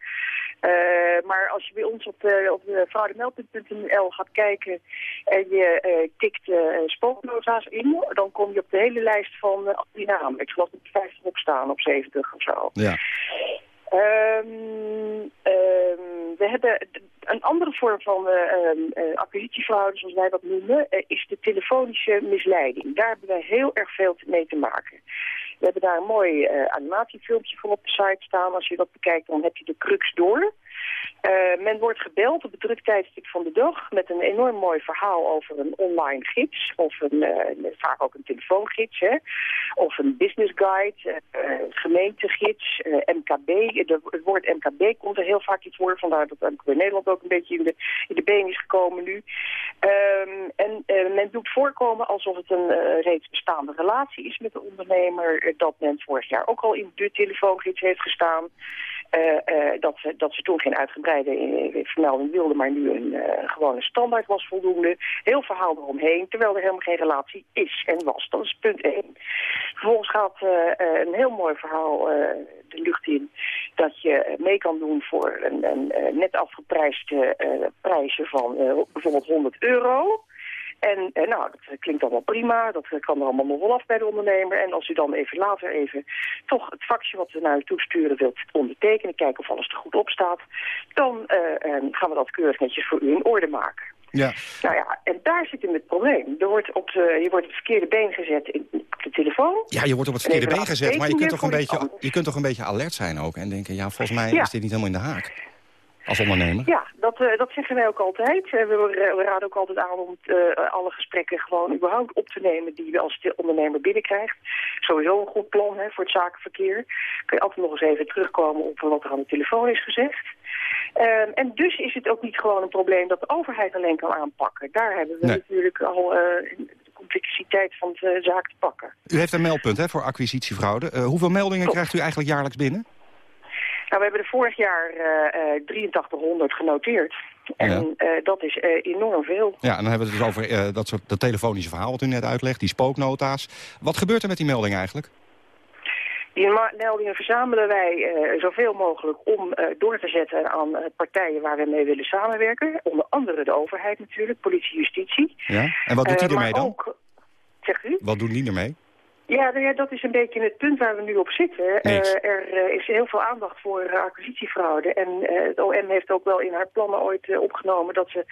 maar als je bij ons op, op fraudemeldpunt.nl gaat kijken en je tikt spooknota's in, dan kom je op de hele lijst van die namen. Ik geloof dat er 50 op staan, op 70 of zo. Ja. Um, um, we hebben een andere vorm van uh, uh, acquisitiefraude, zoals wij dat noemen, uh, is de telefonische misleiding. Daar hebben wij heel erg veel mee te maken. We hebben daar een mooi animatiefilmpje voor op de site staan. Als je dat bekijkt, dan heb je de crux door. Uh, men wordt gebeld op het druktijdstip van de dag met een enorm mooi verhaal over een online gids. Of een, uh, vaak ook een telefoongids. Hè? Of een business guide, uh, gemeentegids, MKB. Het woord MKB komt er heel vaak iets voor. Vandaar dat MKB Nederland ook een beetje in de, in de been is gekomen nu. Um, en men doet voorkomen alsof het een reeds bestaande relatie is met de ondernemer. dat men vorig jaar ook al in de telefoongids heeft gestaan. Uh, uh, dat, ze, dat ze toen geen uitgebreide uh, vermelding wilden, maar nu een gewone standaard was voldoende. Heel verhaal eromheen, terwijl er helemaal geen relatie is en was. Dat is punt 1. Vervolgens gaat een heel mooi verhaal de lucht in dat je mee kan doen voor een, net afgeprijsde prijsje van bijvoorbeeld 100 euro. En, en nou, dat klinkt allemaal prima, dat kan er allemaal nog wel af bij de ondernemer. En als u dan even later even toch het faxje wat we naar u toesturen wilt ondertekenen, kijken of alles er goed op staat, dan uh, gaan we dat keurig netjes voor u in orde maken. Ja. Nou ja, en daar zit in het probleem. Er wordt op de, je wordt het verkeerde been gezet in, op de telefoon. Ja, je wordt op het verkeerde been gezet, maar je kunt, toch een beetje, je kunt toch een beetje alert zijn ook. En denken, ja, volgens mij ja. is dit niet helemaal in de haak als ondernemer? Ja, dat, uh, dat zeggen wij ook altijd. Uh, we, we, raden ook altijd aan om uh, alle gesprekken gewoon überhaupt op te nemen die je als ondernemer binnenkrijgt. Sowieso een goed plan hè, voor het zakenverkeer. Kun je altijd nog eens even terugkomen op wat er aan de telefoon is gezegd. Ehm, en dus is het ook niet gewoon een probleem dat de overheid alleen kan aanpakken. Daar hebben we natuurlijk al de complexiteit van de zaak te pakken. U heeft een meldpunt hè, voor acquisitiefraude. hoeveel meldingen krijgt u eigenlijk jaarlijks binnen? Nou, we hebben er vorig jaar uh, uh, 8300 genoteerd. En ja. uh, dat is uh, enorm veel. Ja, en dan hebben we het dus over uh, dat soort dat telefonische verhaal wat u net uitlegt, die spooknota's. Wat gebeurt er met die melding eigenlijk? Die meldingen verzamelen wij zoveel mogelijk om door te zetten aan partijen waar we mee willen samenwerken. Onder andere de overheid natuurlijk, politie, justitie. Ja, en wat doet die ermee dan? Ook, zegt u? Wat doen die ermee? Ja, nou ja, dat is een beetje het punt waar we nu op zitten. Uh, er uh, is heel veel aandacht voor uh, acquisitiefraude. En het OM heeft ook wel in haar plannen ooit opgenomen dat ze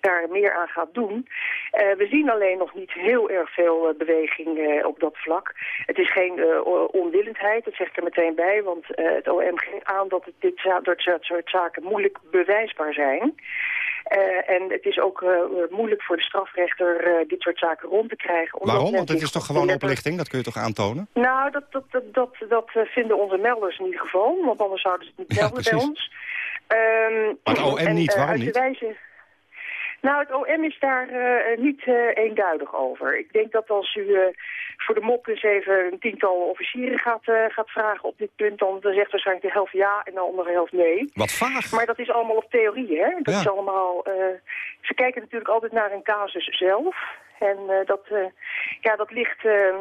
daar meer aan gaat doen. we zien alleen nog niet heel erg veel beweging op dat vlak. Het is geen onwillendheid, dat zegt er meteen bij. Want het OM geeft aan dat het dit, dat soort zaken moeilijk bewijsbaar zijn. Uh, en het is ook uh, moeilijk voor de strafrechter uh, dit soort zaken rond te krijgen. Waarom? Want het is toch gewoon oplichting? Dat kun je toch aantonen? Nou, dat, dat, dat, dat, dat vinden onze melders in ieder geval. Want anders zouden ze het niet melden ja, bij ons. Um, maar het OM en, niet, waarom niet? Nou, het OM is daar niet eenduidig over. Ik denk dat als u voor de mop eens even een tiental officieren gaat, gaat vragen op dit punt... dan, dan zegt waarschijnlijk de helft ja en de andere helft nee. Wat vaag. Maar dat is allemaal op theorie, hè? Dat ja. is allemaal... Ze kijken natuurlijk altijd naar een casus zelf... En uh, dat, uh, ja, dat ligt uh,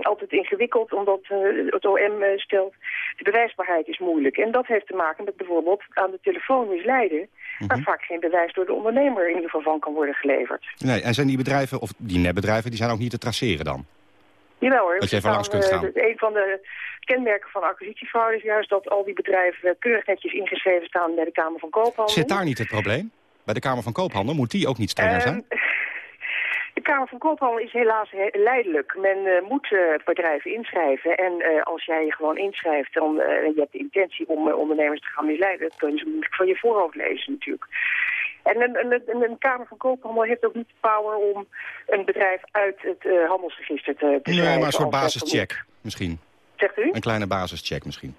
altijd ingewikkeld, omdat het OM stelt... de bewijsbaarheid is moeilijk. En dat heeft te maken met bijvoorbeeld aan de telefoon misleiden... Waar vaak geen bewijs door de ondernemer in ieder geval van kan worden geleverd. Nee, en zijn die bedrijven, of die netbedrijven, die zijn ook niet te traceren dan? Jawel hoor. Dat je even langs kunt Eh, gaan. Een van de kenmerken van acquisitiefraude is juist dat al die bedrijven keurig netjes ingeschreven staan bij de Kamer van Koophandel. Zit daar niet het probleem? Bij de Kamer van Koophandel moet die ook niet strenger zijn? Ehm, De Kamer van Koophandel is helaas he- leidelijk. Men eh, moet eh, bedrijven inschrijven. En eh, als jij je gewoon inschrijft en je hebt de intentie om ondernemers te gaan misleiden... dan kunnen ze moeilijk van je voorhoofd lezen natuurlijk. En een, een, een, Kamer van Koophandel heeft ook niet de power om een bedrijf uit het handelsregister te, te Nee, maar een soort dat basischeck misschien. Zegt u? Een kleine basischeck misschien.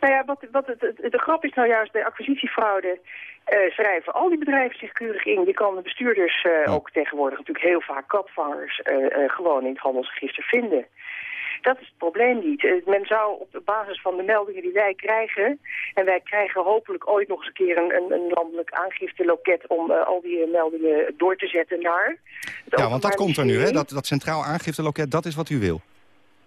Nou ja, wat, wat het, de grap is nou juist bij acquisitiefraude eh, schrijven al die bedrijven zich keurig in. Je kan de bestuurders eh, ook tegenwoordig natuurlijk heel vaak katvangers eh, gewoon in het handelsregister vinden. Dat is het probleem niet. Men zou op de basis van de meldingen die wij krijgen... en wij krijgen hopelijk ooit nog eens een keer een, een, een landelijk aangifteloket... om al die meldingen door te zetten naar... Ja, want dat komt er nu, hè? Dat, dat centraal aangifteloket, dat is wat u wil.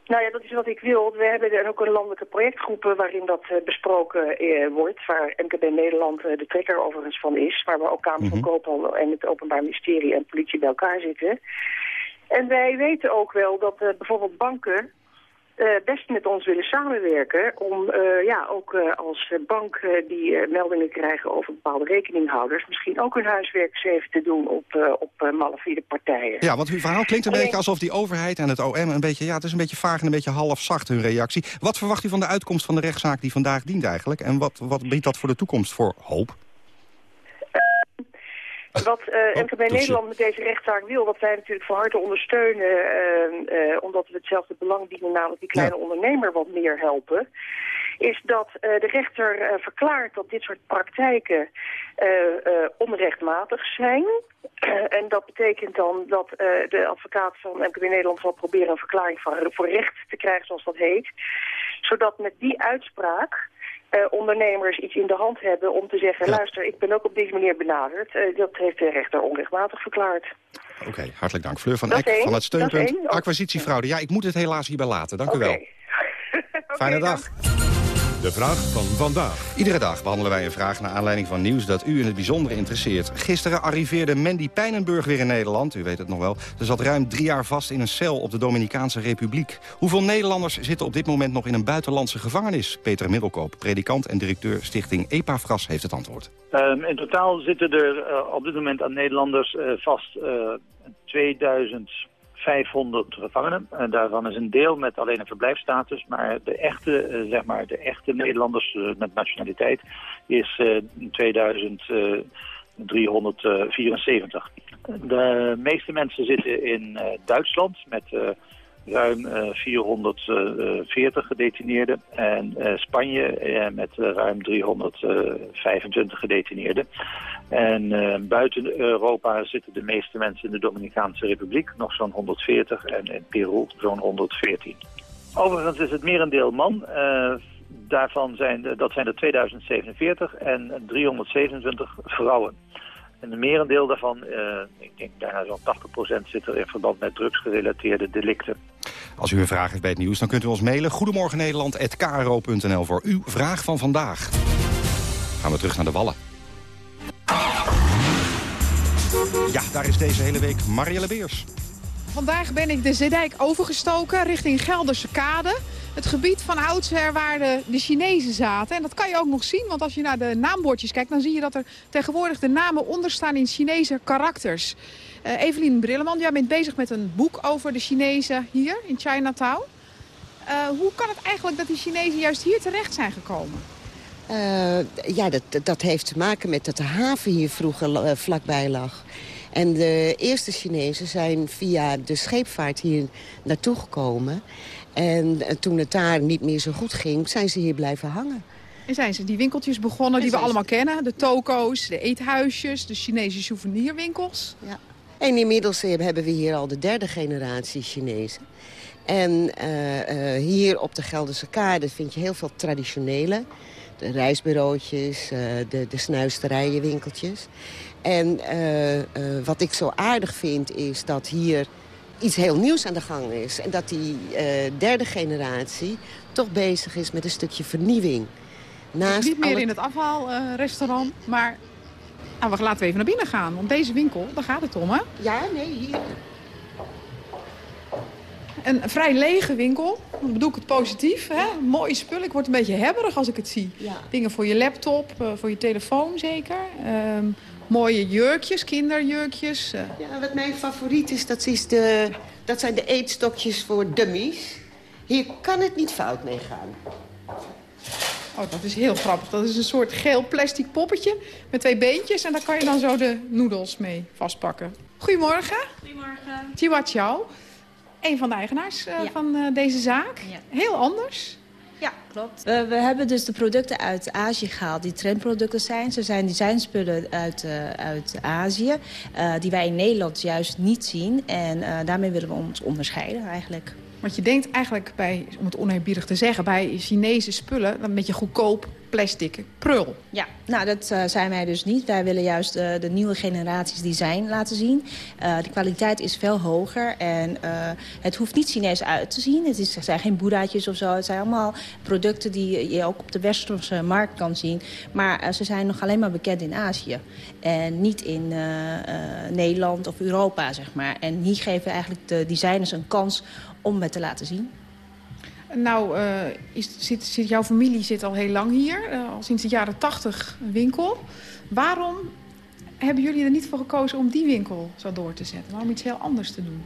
Nou ja, dat is wat ik wil. We hebben er ook een landelijke projectgroep waarin dat eh, besproken eh, wordt. Waar MKB Nederland eh, de trekker overigens van is. Waar we ook Kamer van Koophandel en het Openbaar Ministerie en politie bij elkaar zitten. En wij weten ook wel dat bijvoorbeeld banken best met ons willen samenwerken. Om eh, ja, ook eh, als eh, bank eh, die eh, meldingen krijgen over bepaalde rekeninghouders... misschien ook hun huiswerk eens even te doen op, eh op eh, malafide partijen. Ja, want uw verhaal klinkt een Alleen- beetje alsof die overheid en het OM een beetje... ja, het is een beetje vaag en een beetje half zacht hun reactie. Wat verwacht u van de uitkomst van de rechtszaak die vandaag dient eigenlijk? En wat, wat biedt dat voor de toekomst voor hoop? Wat eh, MKB Nederland met deze rechtszaak wil, wat wij natuurlijk van harte ondersteunen, eh, eh, omdat we hetzelfde belang dienen, namelijk die kleine ondernemer wat meer helpen, is dat eh, de rechter verklaart dat dit soort praktijken onrechtmatig zijn. en dat betekent dan dat de advocaat van MKB Nederland zal proberen een verklaring van, voor recht te krijgen, zoals dat heet. Zodat met die uitspraak eh, ondernemers iets in de hand hebben om te zeggen... luister, ik ben ook op deze manier benaderd. Eh, dat heeft de rechter onrechtmatig verklaard. Oké, hartelijk dank. Fleur van Eck van het steunpunt. Oh. Acquisitiefraude. Ja, ik moet het helaas hierbij laten. Dank u wel. Fijne dag. De vraag van vandaag. Iedere dag behandelen wij een vraag naar aanleiding van nieuws dat u in het bijzonder interesseert. Gisteren arriveerde Mandy Pijnenburg weer in Nederland. U weet het nog wel. Ze zat ruim drie jaar vast in een cel op de Dominicaanse Republiek. Hoeveel Nederlanders zitten op dit moment nog in een buitenlandse gevangenis? Peter Middelkoop, predikant en directeur stichting EPAFRAS, heeft het antwoord. Um, in totaal zitten er uh, op dit moment aan Nederlanders uh, vast uh, 2500 gevangenen. En daarvan is een deel met alleen een verblijfsstatus. Maar de echte, zeg maar, de echte Nederlanders met nationaliteit is 2374. De meeste mensen zitten in Duitsland met ruim uh, 440 gedetineerden. En Spanje met ruim 325 gedetineerden. En buiten Europa zitten de meeste mensen in de Dominicaanse Republiek, nog zo'n 140. En in Peru zo'n 114. Overigens is het merendeel man. daarvan zijn, dat zijn er 2047 en 327 vrouwen. En een merendeel daarvan, uh, ik denk bijna zo'n 80% zit er in verband met drugsgerelateerde delicten. Als u een vraag heeft bij het nieuws, dan kunt u ons mailen. Goedemorgen Nederland@kro.nl voor uw vraag van vandaag. Gaan we terug naar de Wallen. Ja, daar is deze hele week Marielle Beers. Vandaag ben ik de Zeedijk overgestoken richting Gelderse Kade. Het gebied van oudsher waar de, de Chinezen zaten. En dat kan je ook nog zien, want als je naar de naambordjes kijkt... dan zie je dat er tegenwoordig de namen onder staan in Chinese karakters. Uh, Evelien Brilleman, jij bent bezig met een boek over de Chinezen hier in Chinatown. Uh, hoe kan het eigenlijk dat die Chinezen juist hier terecht zijn gekomen? Uh, ja, dat, dat heeft te maken met dat de haven hier vroeger vlakbij lag. En de eerste Chinezen zijn via de scheepvaart hier naartoe gekomen. En toen het daar niet meer zo goed ging, zijn ze hier blijven hangen. En zijn ze die winkeltjes begonnen die we allemaal kennen? De toko's, de eethuisjes, de Chinese souvenirwinkels? Ja. En inmiddels hebben we hier al de derde generatie Chinezen. En uh, uh, hier op de Gelderse Kade vind je heel veel traditionele. De reisbureautjes, uh, de, de snuisterijenwinkeltjes. En wat ik zo aardig vind is dat hier iets heel nieuws aan de gang is. En dat die derde generatie toch bezig is met een stukje vernieuwing. Naast dus niet meer alle... in het afhaalrestaurant, maar nou, we laten we even naar binnen gaan. Want deze winkel, daar gaat het om, hè? Ja, nee, hier. Een vrij lege winkel. Dan bedoel ik het positief. Hè? Mooie spullen. Ik word een beetje hebberig als ik het zie. Dingen voor je laptop, uh, voor je telefoon zeker. Ehm, mooie jurkjes, kinderjurkjes. Uh. Ja, wat mijn favoriet is, dat, is de, dat zijn de eetstokjes voor dummies. Hier kan het niet fout mee gaan. Oh, dat is heel grappig. Dat is een soort geel plastic poppetje met twee beentjes. En daar kan je dan zo de noedels mee vastpakken. Goedemorgen. Goedemorgen. Chow. Een van de eigenaars uh, van uh, deze zaak. Ja. Heel anders. Ja, klopt. We, we, hebben dus de producten uit Azië gehaald die trendproducten zijn. Ze zijn designspullen uit, uh, uit Azië, die wij in Nederland juist niet zien. En daarmee willen we ons onderscheiden eigenlijk. Want je denkt eigenlijk bij, om het oneerbiedig te zeggen... bij Chinese spullen, dan met je goedkoop plastic prul. Ja, nou dat uh, zijn wij dus niet. Wij willen juist uh, de nieuwe generaties design laten zien. Uh, de kwaliteit is veel hoger en het hoeft niet Chinees uit te zien. Het, is, zijn geen boeddhaatjes of zo. Het zijn allemaal producten die je ook op de westerse markt kan zien. Maar ze zijn nog alleen maar bekend in Azië. En niet in Nederland of Europa, zeg maar. En hier geven eigenlijk de designers een kans om het te laten zien. Nou, uh, is, zit, zit, jouw familie zit al heel lang hier, uh, al sinds de jaren tachtig winkel. Waarom hebben jullie er niet voor gekozen om die winkel zo door te zetten? Waarom iets heel anders te doen?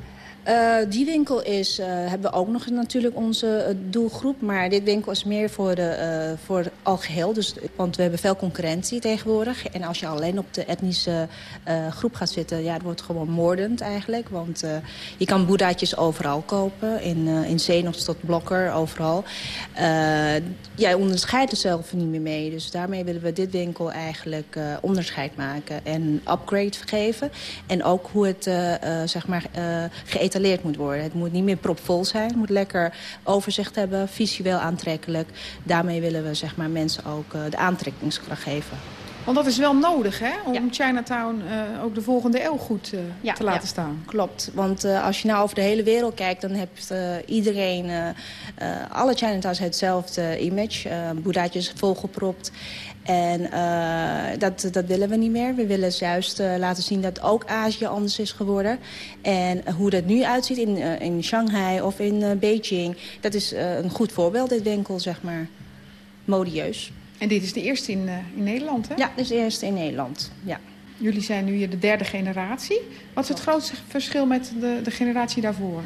Uh, die winkel is, uh, hebben we ook nog natuurlijk onze uh, doelgroep. Maar dit winkel is meer voor, de, voor algeheel. Dus, want we hebben veel concurrentie tegenwoordig. En als je alleen op de etnische groep gaat zitten... ja, het wordt gewoon moordend eigenlijk. Want je kan boeddhaatjes overal kopen. In, in Zenos tot Blokker, overal. jij onderscheidt er zelf niet meer mee. Dus daarmee willen we dit winkel eigenlijk onderscheid maken. En upgrade geven. En ook hoe het zeg maar moet worden. Het moet niet meer propvol zijn. Het moet lekker overzicht hebben, visueel aantrekkelijk. Daarmee willen we zeg maar, mensen ook uh, de aantrekkingskracht geven. Want dat is wel nodig, hè? Om ja. Chinatown uh, ook de volgende eeuw goed uh, ja, te laten ja, staan. Klopt. Want uh, als je nou over de hele wereld kijkt... dan heeft iedereen... alle Chinatowns hetzelfde image. boeddhaatjes volgepropt. En uh, dat, dat willen we niet meer. We willen juist uh, laten zien dat ook Azië anders is geworden. En hoe dat nu uitziet in, uh, in Shanghai of in Beijing... dat is een goed voorbeeld, dit winkel, zeg maar. Modieus. En dit is de eerste in, in Nederland, hè? Ja, dit is de eerste in Nederland, ja. Jullie zijn nu hier de derde generatie. Wat is het grootste verschil met de, de generatie daarvoor?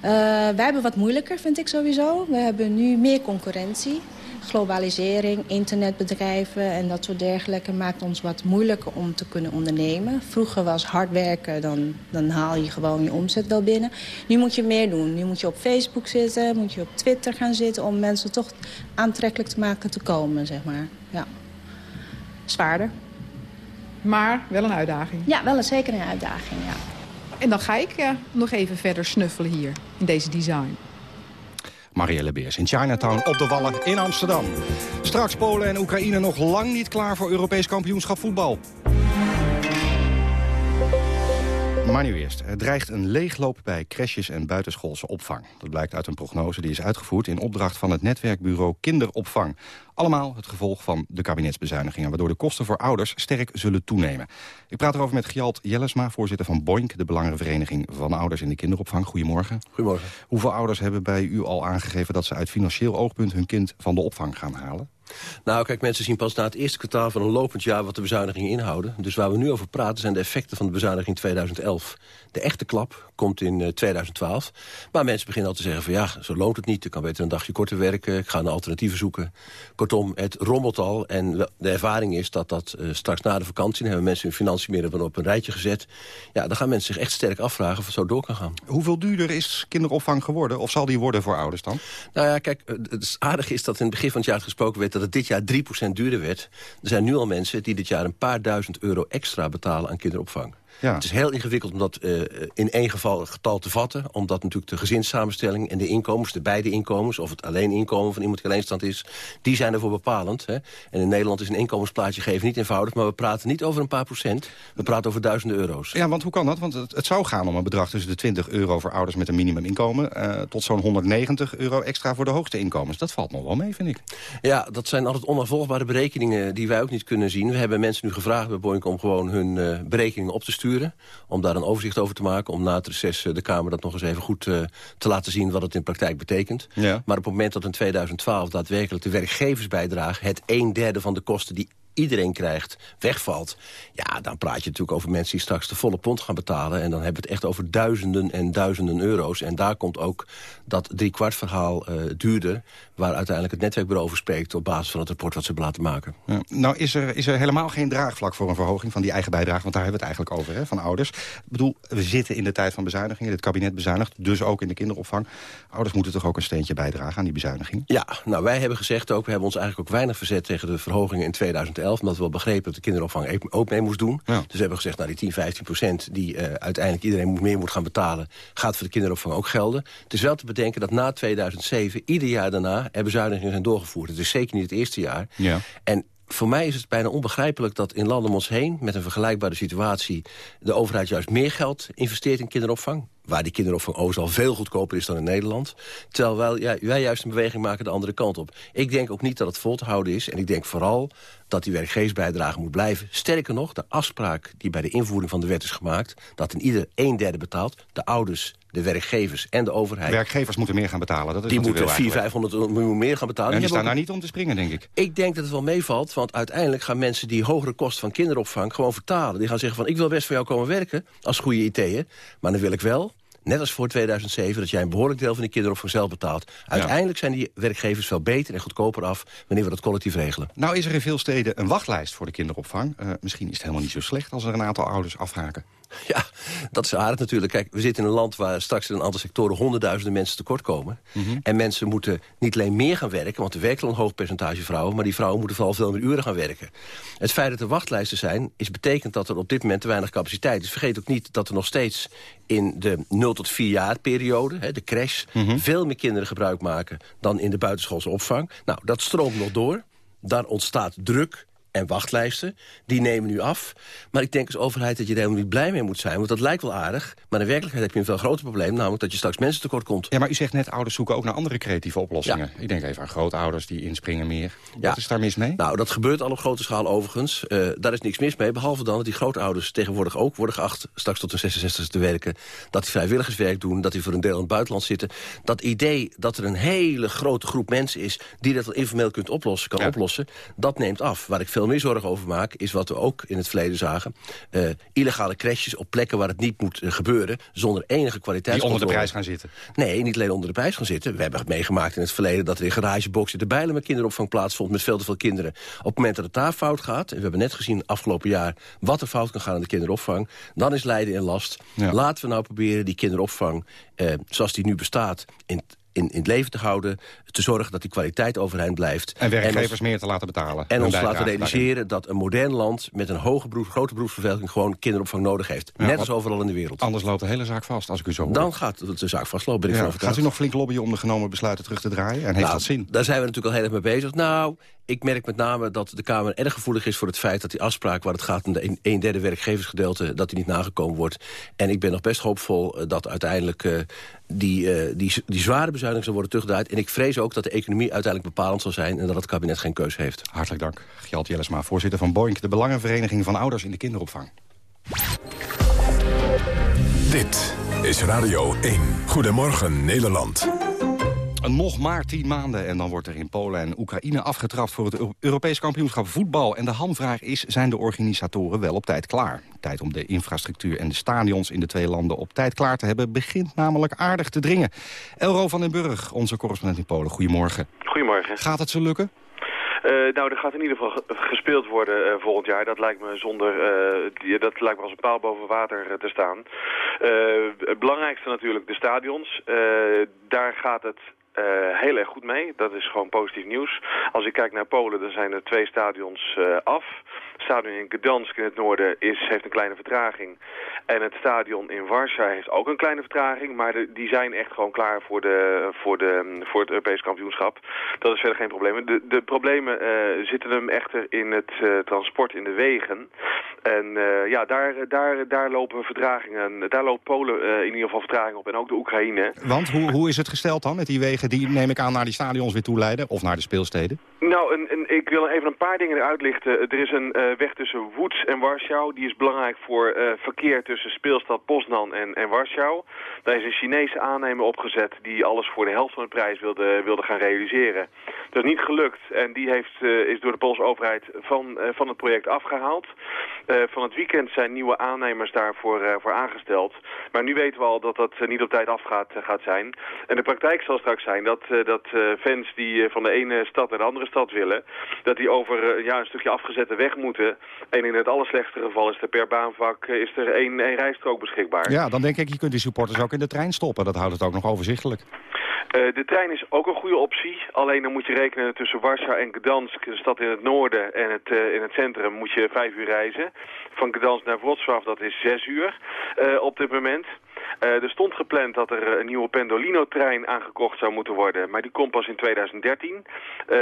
wij hebben wat moeilijker, vind ik sowieso. We hebben nu meer concurrentie globalisering, internetbedrijven en dat soort dergelijke maakt ons wat moeilijker om te kunnen ondernemen. Vroeger was hard werken, dan, dan haal je gewoon je omzet wel binnen. Nu moet je meer doen. Nu moet je op Facebook zitten, moet je op Twitter gaan zitten om mensen toch aantrekkelijk te maken te komen, zeg maar. Ja. Zwaarder. Maar wel een uitdaging. Ja, wel een, zeker een uitdaging, ja. En dan ga ik uh, nog even verder snuffelen hier, in deze design. Marielle Beers in Chinatown op de Wallen in Amsterdam. Straks Polen en Oekraïne nog lang niet klaar voor Europees kampioenschap voetbal. Maar nu eerst. Er dreigt een leegloop bij crèches en buitenschoolse opvang. Dat blijkt uit een prognose die is uitgevoerd... in opdracht van het netwerkbureau Kinderopvang. Allemaal het gevolg van de kabinetsbezuinigingen... waardoor de kosten voor ouders sterk zullen toenemen. Ik praat erover met Gjalt Jellesma, voorzitter van BOINK... de Belangenvereniging van Ouders in de Kinderopvang. Goedemorgen. Goedemorgen. Hoeveel ouders hebben bij u al aangegeven... dat ze uit financieel oogpunt hun kind van de opvang gaan halen? Nou, kijk, mensen zien pas na het eerste kwartaal van een lopend jaar... wat de bezuinigingen inhouden. Dus waar we nu over praten zijn de effecten van de bezuiniging 2011. De echte klap komt in uh, 2012. Maar mensen beginnen al te zeggen van ja, zo loont het niet. Ik kan beter een dagje korter werken. Ik ga een alternatieven zoeken. Kortom, het rommelt al. En de ervaring is dat dat uh, straks na de vakantie... dan hebben mensen hun financiën meer op een rijtje gezet. Ja, dan gaan mensen zich echt sterk afvragen of het zo door kan gaan. Hoeveel duurder is kinderopvang geworden? Of zal die worden voor ouders dan? Nou ja, kijk, het aardige is dat in het begin van het jaar gesproken werd... dat het dit jaar 3% duurder werd. Er zijn nu al mensen die dit jaar een paar duizend euro extra betalen aan kinderopvang. Ja. Het is heel ingewikkeld om dat uh, in één geval getal te vatten. Omdat natuurlijk de gezinssamenstelling en de inkomens, de beide inkomens... of het alleen inkomen van iemand die alleenstand is... die zijn ervoor bepalend. Hè. En in Nederland is een inkomensplaatje geven niet eenvoudig... maar we praten niet over een paar procent. We praten over duizenden euro's. Ja, want hoe kan dat? Want het, het zou gaan om een bedrag tussen de 20 euro... voor ouders met een minimuminkomen... Uh, tot zo'n 190 euro extra voor de hoogste inkomens. Dat valt nog wel mee, vind ik. Ja, dat zijn altijd onafvolgbare berekeningen... die wij ook niet kunnen zien. We hebben mensen nu gevraagd bij Boink om gewoon hun uh, berekeningen op te sturen om daar een overzicht over te maken. Om na het reces de Kamer dat nog eens even goed te laten zien... wat het in praktijk betekent. Ja. Maar op het moment dat in 2012 daadwerkelijk de werkgeversbijdrage... het een derde van de kosten die iedereen krijgt, wegvalt... ja, dan praat je natuurlijk over mensen die straks de volle pond gaan betalen. En dan hebben we het echt over duizenden en duizenden euro's. En daar komt ook dat driekwart verhaal uh, duurder... waar uiteindelijk het netwerkbureau over spreekt... op basis van het rapport wat ze hebben laten maken. Ja. Nou is er, is er helemaal geen draagvlak voor een verhoging van die eigen bijdrage... want daar hebben we het eigenlijk over, hè, van ouders. Ik bedoel, we zitten in de tijd van bezuinigingen. Dit kabinet bezuinigt, dus ook in de kinderopvang. Ouders moeten toch ook een steentje bijdragen aan die bezuiniging? Ja, nou wij hebben gezegd ook... we hebben ons eigenlijk ook weinig verzet tegen de verhogingen in 2011 omdat we wel begrepen dat de kinderopvang ook mee moest doen. Dus we hebben gezegd, nou die 10, 15 procent die uh, uiteindelijk iedereen meer moet gaan betalen... gaat voor de kinderopvang ook gelden. Het is wel te bedenken dat na 2007, ieder jaar daarna... er bezuinigingen zijn doorgevoerd. Het is zeker niet het eerste jaar. Ja. En voor mij is het bijna onbegrijpelijk dat in landen om ons heen... met een vergelijkbare situatie de overheid juist meer geld investeert in kinderopvang waar die kinderopvang overigens al veel goedkoper is dan in Nederland. Terwijl wij, ja, wij juist een beweging maken de andere kant op. Ik denk ook niet dat het vol te houden is. En ik denk vooral dat die werkgeversbijdrage moet blijven. Sterker nog, de afspraak die bij de invoering van de wet is gemaakt... dat in ieder een derde betaalt, de ouders, de werkgevers en de overheid. Werkgevers moeten meer gaan betalen. Dat is die moeten 400, 500 miljoen meer gaan betalen. En die, die staan daar niet om te springen, denk ik. Ik denk dat het wel meevalt, want uiteindelijk gaan mensen... die hogere kosten van kinderopvang gewoon vertalen. Die gaan zeggen van, ik wil best voor jou komen werken als goede IT'er... maar dan wil ik wel net als voor 2007, dat jij een behoorlijk deel van die kinderopvang zelf betaalt. Uiteindelijk zijn die werkgevers veel beter en goedkoper af... wanneer we dat collectief regelen. Nou is er in veel steden een wachtlijst voor de kinderopvang. Uh, misschien is het helemaal niet zo slecht als er een aantal ouders afhaken. Ja, dat is aardig natuurlijk. Kijk, we zitten in een land waar straks in een aantal sectoren... honderdduizenden mensen tekort komen. Mhm. En mensen moeten niet alleen meer gaan werken... want er werken al een hoog percentage vrouwen... maar die vrouwen moeten vooral veel meer uren gaan werken. Het feit dat er wachtlijsten zijn... is betekent dat er op dit moment te weinig capaciteit is. Vergeet ook niet dat er nog steeds in de 0 tot 4 jaar periode... Hè, de crash, Mhm. veel meer kinderen gebruik maken... dan in de buitenschoolse opvang. Nou, dat stroomt nog door. Daar ontstaat druk en wachtlijsten. Die nemen nu af. Maar ik denk als overheid dat je er helemaal niet blij mee moet zijn. Want dat lijkt wel aardig. Maar in werkelijkheid heb je een veel groter probleem. Namelijk dat je straks mensen tekort komt. Ja, maar u zegt net, ouders zoeken ook naar andere creatieve oplossingen. Ik denk even aan grootouders die inspringen meer. Wat is daar mis mee? Nou, dat gebeurt al op grote schaal overigens. Uh, daar is niks mis mee. Behalve dan dat die grootouders tegenwoordig ook worden geacht... straks tot hun 66 te werken. Dat die vrijwilligerswerk doen. Dat die voor een deel in het buitenland zitten. Dat idee dat er een hele grote groep mensen is... die dat informeel kunt oplossen, kan Ja. oplossen... dat neemt af. Waar ik veel meer zorgen over maak... is wat we ook in het verleden zagen. Uh, illegale crashes op plekken waar het niet moet uh, gebeuren... zonder enige kwaliteit. Die onder de prijs gaan zitten. Nee, niet alleen onder de prijs gaan zitten. We hebben het meegemaakt in het verleden dat er in garageboxen de bijlen met kinderopvang plaatsvond met veel te veel kinderen. Op het moment dat het daar fout gaat, en we hebben net gezien afgelopen jaar wat er fout kan gaan in de kinderopvang, dan is lijden in last. Ja. Laten we nou proberen die kinderopvang eh, zoals die nu bestaat in, in, in het leven te houden, te zorgen dat die kwaliteit overeind blijft. En werkgevers ons- meer te laten betalen. en ons laten realiseren dat een modern land met een hoge beroep, grote beroepsvervelking gewoon kinderopvang nodig heeft. Ja, Net als overal in de wereld. Anders loopt de hele zaak vast, als ik u zo hoor. Dan gaat de zaak vastlopen, ben ik Ja. Gaat u nog flink lobbyen om de genomen besluiten terug te draaien? En heeft Nou, dat zin? Daar zijn we natuurlijk al heel erg mee bezig. Nou, ik merk met name dat de Kamer erg gevoelig is voor het feit... dat die afspraak waar het gaat om de een, een derde werkgeversgedeelte... dat die niet nagekomen wordt. En ik ben nog best hoopvol eh, dat uiteindelijk eh, die, eh, die, die zware bezuiniging zal worden teruggedraaid. En ik vrees ook dat de economie uiteindelijk bepalend zal zijn... en dat het kabinet geen keus heeft. Hartelijk dank. Gjalt Jellesma, voorzitter van Boink... de Belangenvereniging van Ouders in de Kinderopvang. Dit is Radio 1. Goedemorgen Nederland. Nog maar tien maanden en dan wordt er in Polen en Oekraïne afgetrapt... voor het Eu- Europees kampioenschap voetbal. En de hamvraag is, zijn de organisatoren wel op tijd klaar? Tijd om de infrastructuur en de stadions in de twee landen op tijd klaar te hebben... begint namelijk aardig te dringen. Elro van den Burg, onze correspondent in Polen, goedemorgen. Goedemorgen. Gaat het zo lukken? Eh, nou, er gaat in ieder geval ge- gespeeld worden eh, volgend jaar. Dat lijkt me zonder, eh, dat lijkt me als een paal boven water te staan. Het belangrijkste natuurlijk de stadions. Daar gaat het heel erg goed mee. Dat is gewoon positief nieuws. Als ik kijk naar Polen, dan zijn er twee stadions af. Stadion in Gdansk in het noorden is, heeft een kleine vertraging. En het stadion in Warschau heeft ook een kleine vertraging. Maar de- die zijn echt gewoon klaar voor, de, voor, de, voor het Europees kampioenschap. Dat is verder geen probleem. De, de problemen eh, zitten hem echter in het eh, transport in de wegen. En uh, ja, daar, daar, daar lopen verdragingen, daar loopt Polen in ieder geval vertraging op en ook de Oekraïne. Want hoe, hoe is het gesteld dan met die wegen die, neem ik aan, naar die stadions weer toe leiden? Of naar de speelsteden? Nou, en, en ik wil even een paar dingen eruit lichten. Er is een weg tussen Woeds en Warschau. Die is belangrijk voor verkeer tussen speelstad Poznan en, en Warschau. Daar is een Chinese aannemer opgezet die alles voor de helft van de prijs wilde, wilde gaan realiseren. Dat is niet gelukt en die heeft, is door de Poolse overheid van, van het project afgehaald. Uh, van het weekend zijn nieuwe aannemers daarvoor voor aangesteld. Maar nu weten we al dat dat niet op tijd af gaat, gaat zijn. En de praktijk zal straks zijn dat, dat fans die van de ene stad naar de andere stad willen... dat die over ja, een stukje afgezette weg moeten. En in het allerslechtste geval is er per baanvak is er één, één rijstrook beschikbaar. Ja, dan denk ik, je kunt die supporters ook in de trein stoppen. Dat houdt het ook nog overzichtelijk. Uh, de trein is ook een goede optie. Alleen dan moet je rekenen tussen Warschau en Gdansk, de stad in het noorden en het, uh, in het centrum, moet je vijf uur reizen. Van Gdansk naar Wrocław, dat is zes uur uh, op dit moment. Uh, er stond gepland dat er een nieuwe Pendolino-trein aangekocht zou moeten worden, maar die komt pas in 2013. Uh,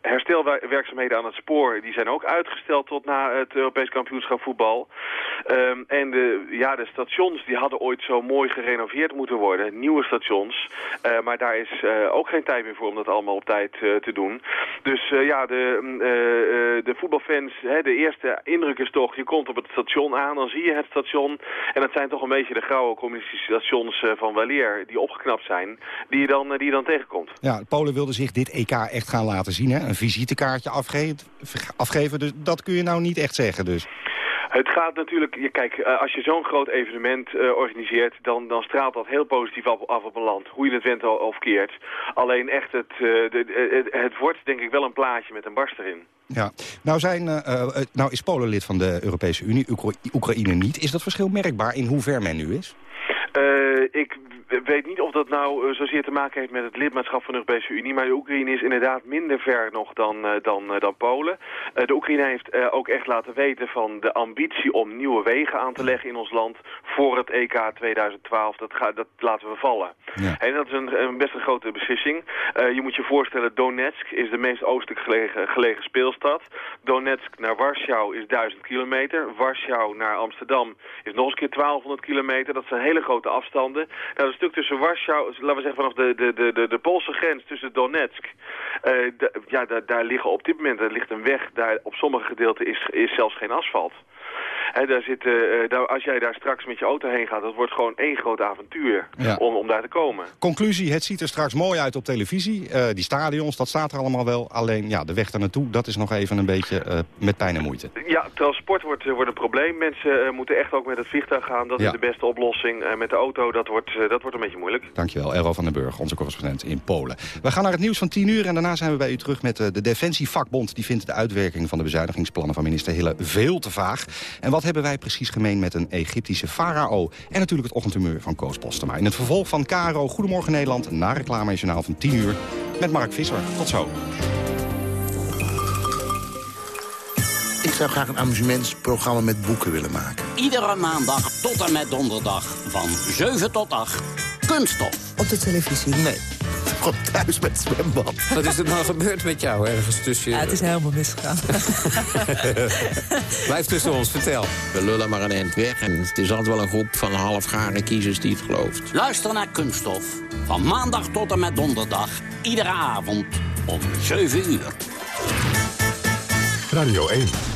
herstelwerkzaamheden aan het spoor die zijn ook uitgesteld tot na het Europees kampioenschap voetbal. Um, en de, ja, de stations die hadden ooit zo mooi gerenoveerd moeten worden, nieuwe stations. Maar daar is ook geen tijd meer voor om dat allemaal op tijd te doen. Dus ja, de, de voetbalfans, hè, de eerste indruk is toch, je komt op het station aan, dan zie je het station en dat zijn toch een beetje de grauwe communistische stations van weleer die opgeknapt zijn, die je dan, die je dan tegenkomt. Ja, Polen wilde zich dit EK echt gaan laten zien, hè? een visitekaartje afgeven, afgeven, dus dat kun je nou niet echt zeggen dus. Het gaat natuurlijk, kijk, als je zo'n groot evenement uh, organiseert, dan, dan straalt dat heel positief af, af, op een land. Hoe je het went of keert. Alleen echt, het, uh, de, het, het wordt denk ik wel een plaatje met een barst erin. Ja, nou, zijn, uh, nou is Polen lid van de Europese Unie, Oekra Oekraïne niet. Is dat verschil merkbaar in hoe ver men nu is? Ik weet niet of dat nou zozeer te maken heeft met het lidmaatschap van de Europese Unie. Maar de Oekraïne is inderdaad minder ver nog dan, uh, dan, uh, dan Polen. De Oekraïne heeft ook echt laten weten van de ambitie om nieuwe wegen aan te leggen in ons land voor het EK 2012. Dat, gaat, dat laten we vallen. Ja. En dat is een, een best een grote beslissing. je moet je voorstellen, Donetsk is de meest oostelijk gelegen, gelegen speelstad. Donetsk naar Warschau is 1000 kilometer. Warschau naar Amsterdam is nog eens keer 1200 kilometer. Dat zijn hele grote afstanden. Nou, stuk tussen Warschau, laten we zeggen vanaf de, de, de, de, Poolse grens tussen Donetsk. De, ja, daar, daar liggen op dit moment er ligt een weg, daar op sommige gedeelten is, is zelfs geen asfalt. He, daar zit, uh, daar, als jij daar straks met je auto heen gaat, dat wordt gewoon één groot avontuur ja. om, om daar te komen. Conclusie, het ziet er straks mooi uit op televisie. Uh, die stadions, dat staat er allemaal wel. Alleen ja, de weg daar naartoe, dat is nog even een beetje uh, met pijn en moeite. Ja, transport wordt, wordt een probleem. Mensen moeten echt ook met het vliegtuig gaan. Dat ja. is de beste oplossing. met de auto, dat wordt, dat wordt een beetje moeilijk. Dankjewel, Erro van den Burg, onze correspondent in Polen. We gaan naar het nieuws van 10 uur en daarna zijn we bij u terug met de Defensievakbond. Die vindt de uitwerking van de bezuinigingsplannen van minister Hille veel te vaag. En wat hebben wij precies gemeen met een Egyptische farao? En natuurlijk het ochtendhumeur van Koos Postema. In het vervolg van Caro, Goedemorgen Nederland, na reclamejournaal van 10 uur... met Mark Visser. Tot zo. Zou graag een amusementsprogramma met boeken willen maken. Iedere maandag tot en met donderdag van 7 tot 8. Kunststof. Op de televisie? Nee. Gewoon thuis met het zwembad. Wat is er nou gebeurd met jou ergens tussen... Ja, het is helemaal misgegaan. Blijf tussen ons, vertel. We lullen maar een eind weg en het is altijd wel een groep van halfgare kiezers die het gelooft. Luister naar Kunststof. Van maandag tot en met donderdag. Iedere avond om 7 uur. Radio 1.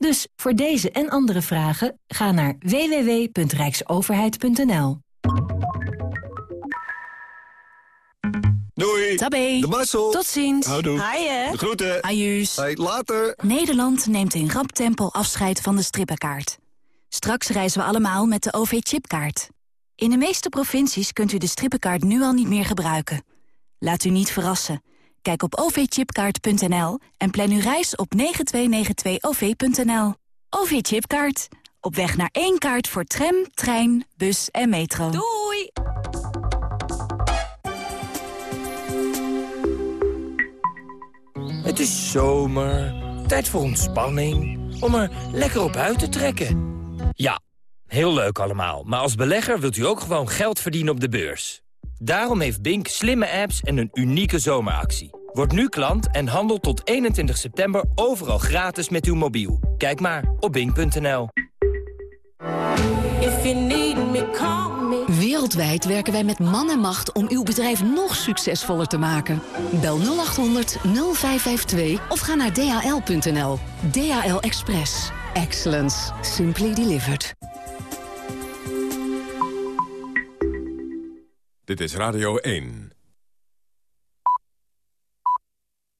Dus voor deze en andere vragen ga naar www.rijksoverheid.nl. Doei. Tabé. De Marcel. Tot ziens. Houdoe. Haaien. De groeten. Ajuus. Hey, later. Nederland neemt in rap tempo afscheid van de strippenkaart. Straks reizen we allemaal met de OV-chipkaart. In de meeste provincies kunt u de strippenkaart nu al niet meer gebruiken. Laat u niet verrassen. Kijk op ovchipkaart.nl en plan uw reis op 9292-OV.nL. OV-chipkaart. Op weg naar één kaart voor tram, trein, bus en metro. Doei! Het is zomer, tijd voor ontspanning, om er lekker op uit te trekken. Ja, heel leuk allemaal, maar als belegger wilt u ook gewoon geld verdienen op de beurs. Daarom heeft Bink slimme apps en een unieke zomeractie. Word nu klant en handel tot 21 september overal gratis met uw mobiel. Kijk maar op bink.nl. Wereldwijd werken wij met man en macht om uw bedrijf nog succesvoller te maken. Bel 0800 0552 of ga naar dhl.nl. DHL Express. Excellence. Simply delivered. Dit is Radio 1.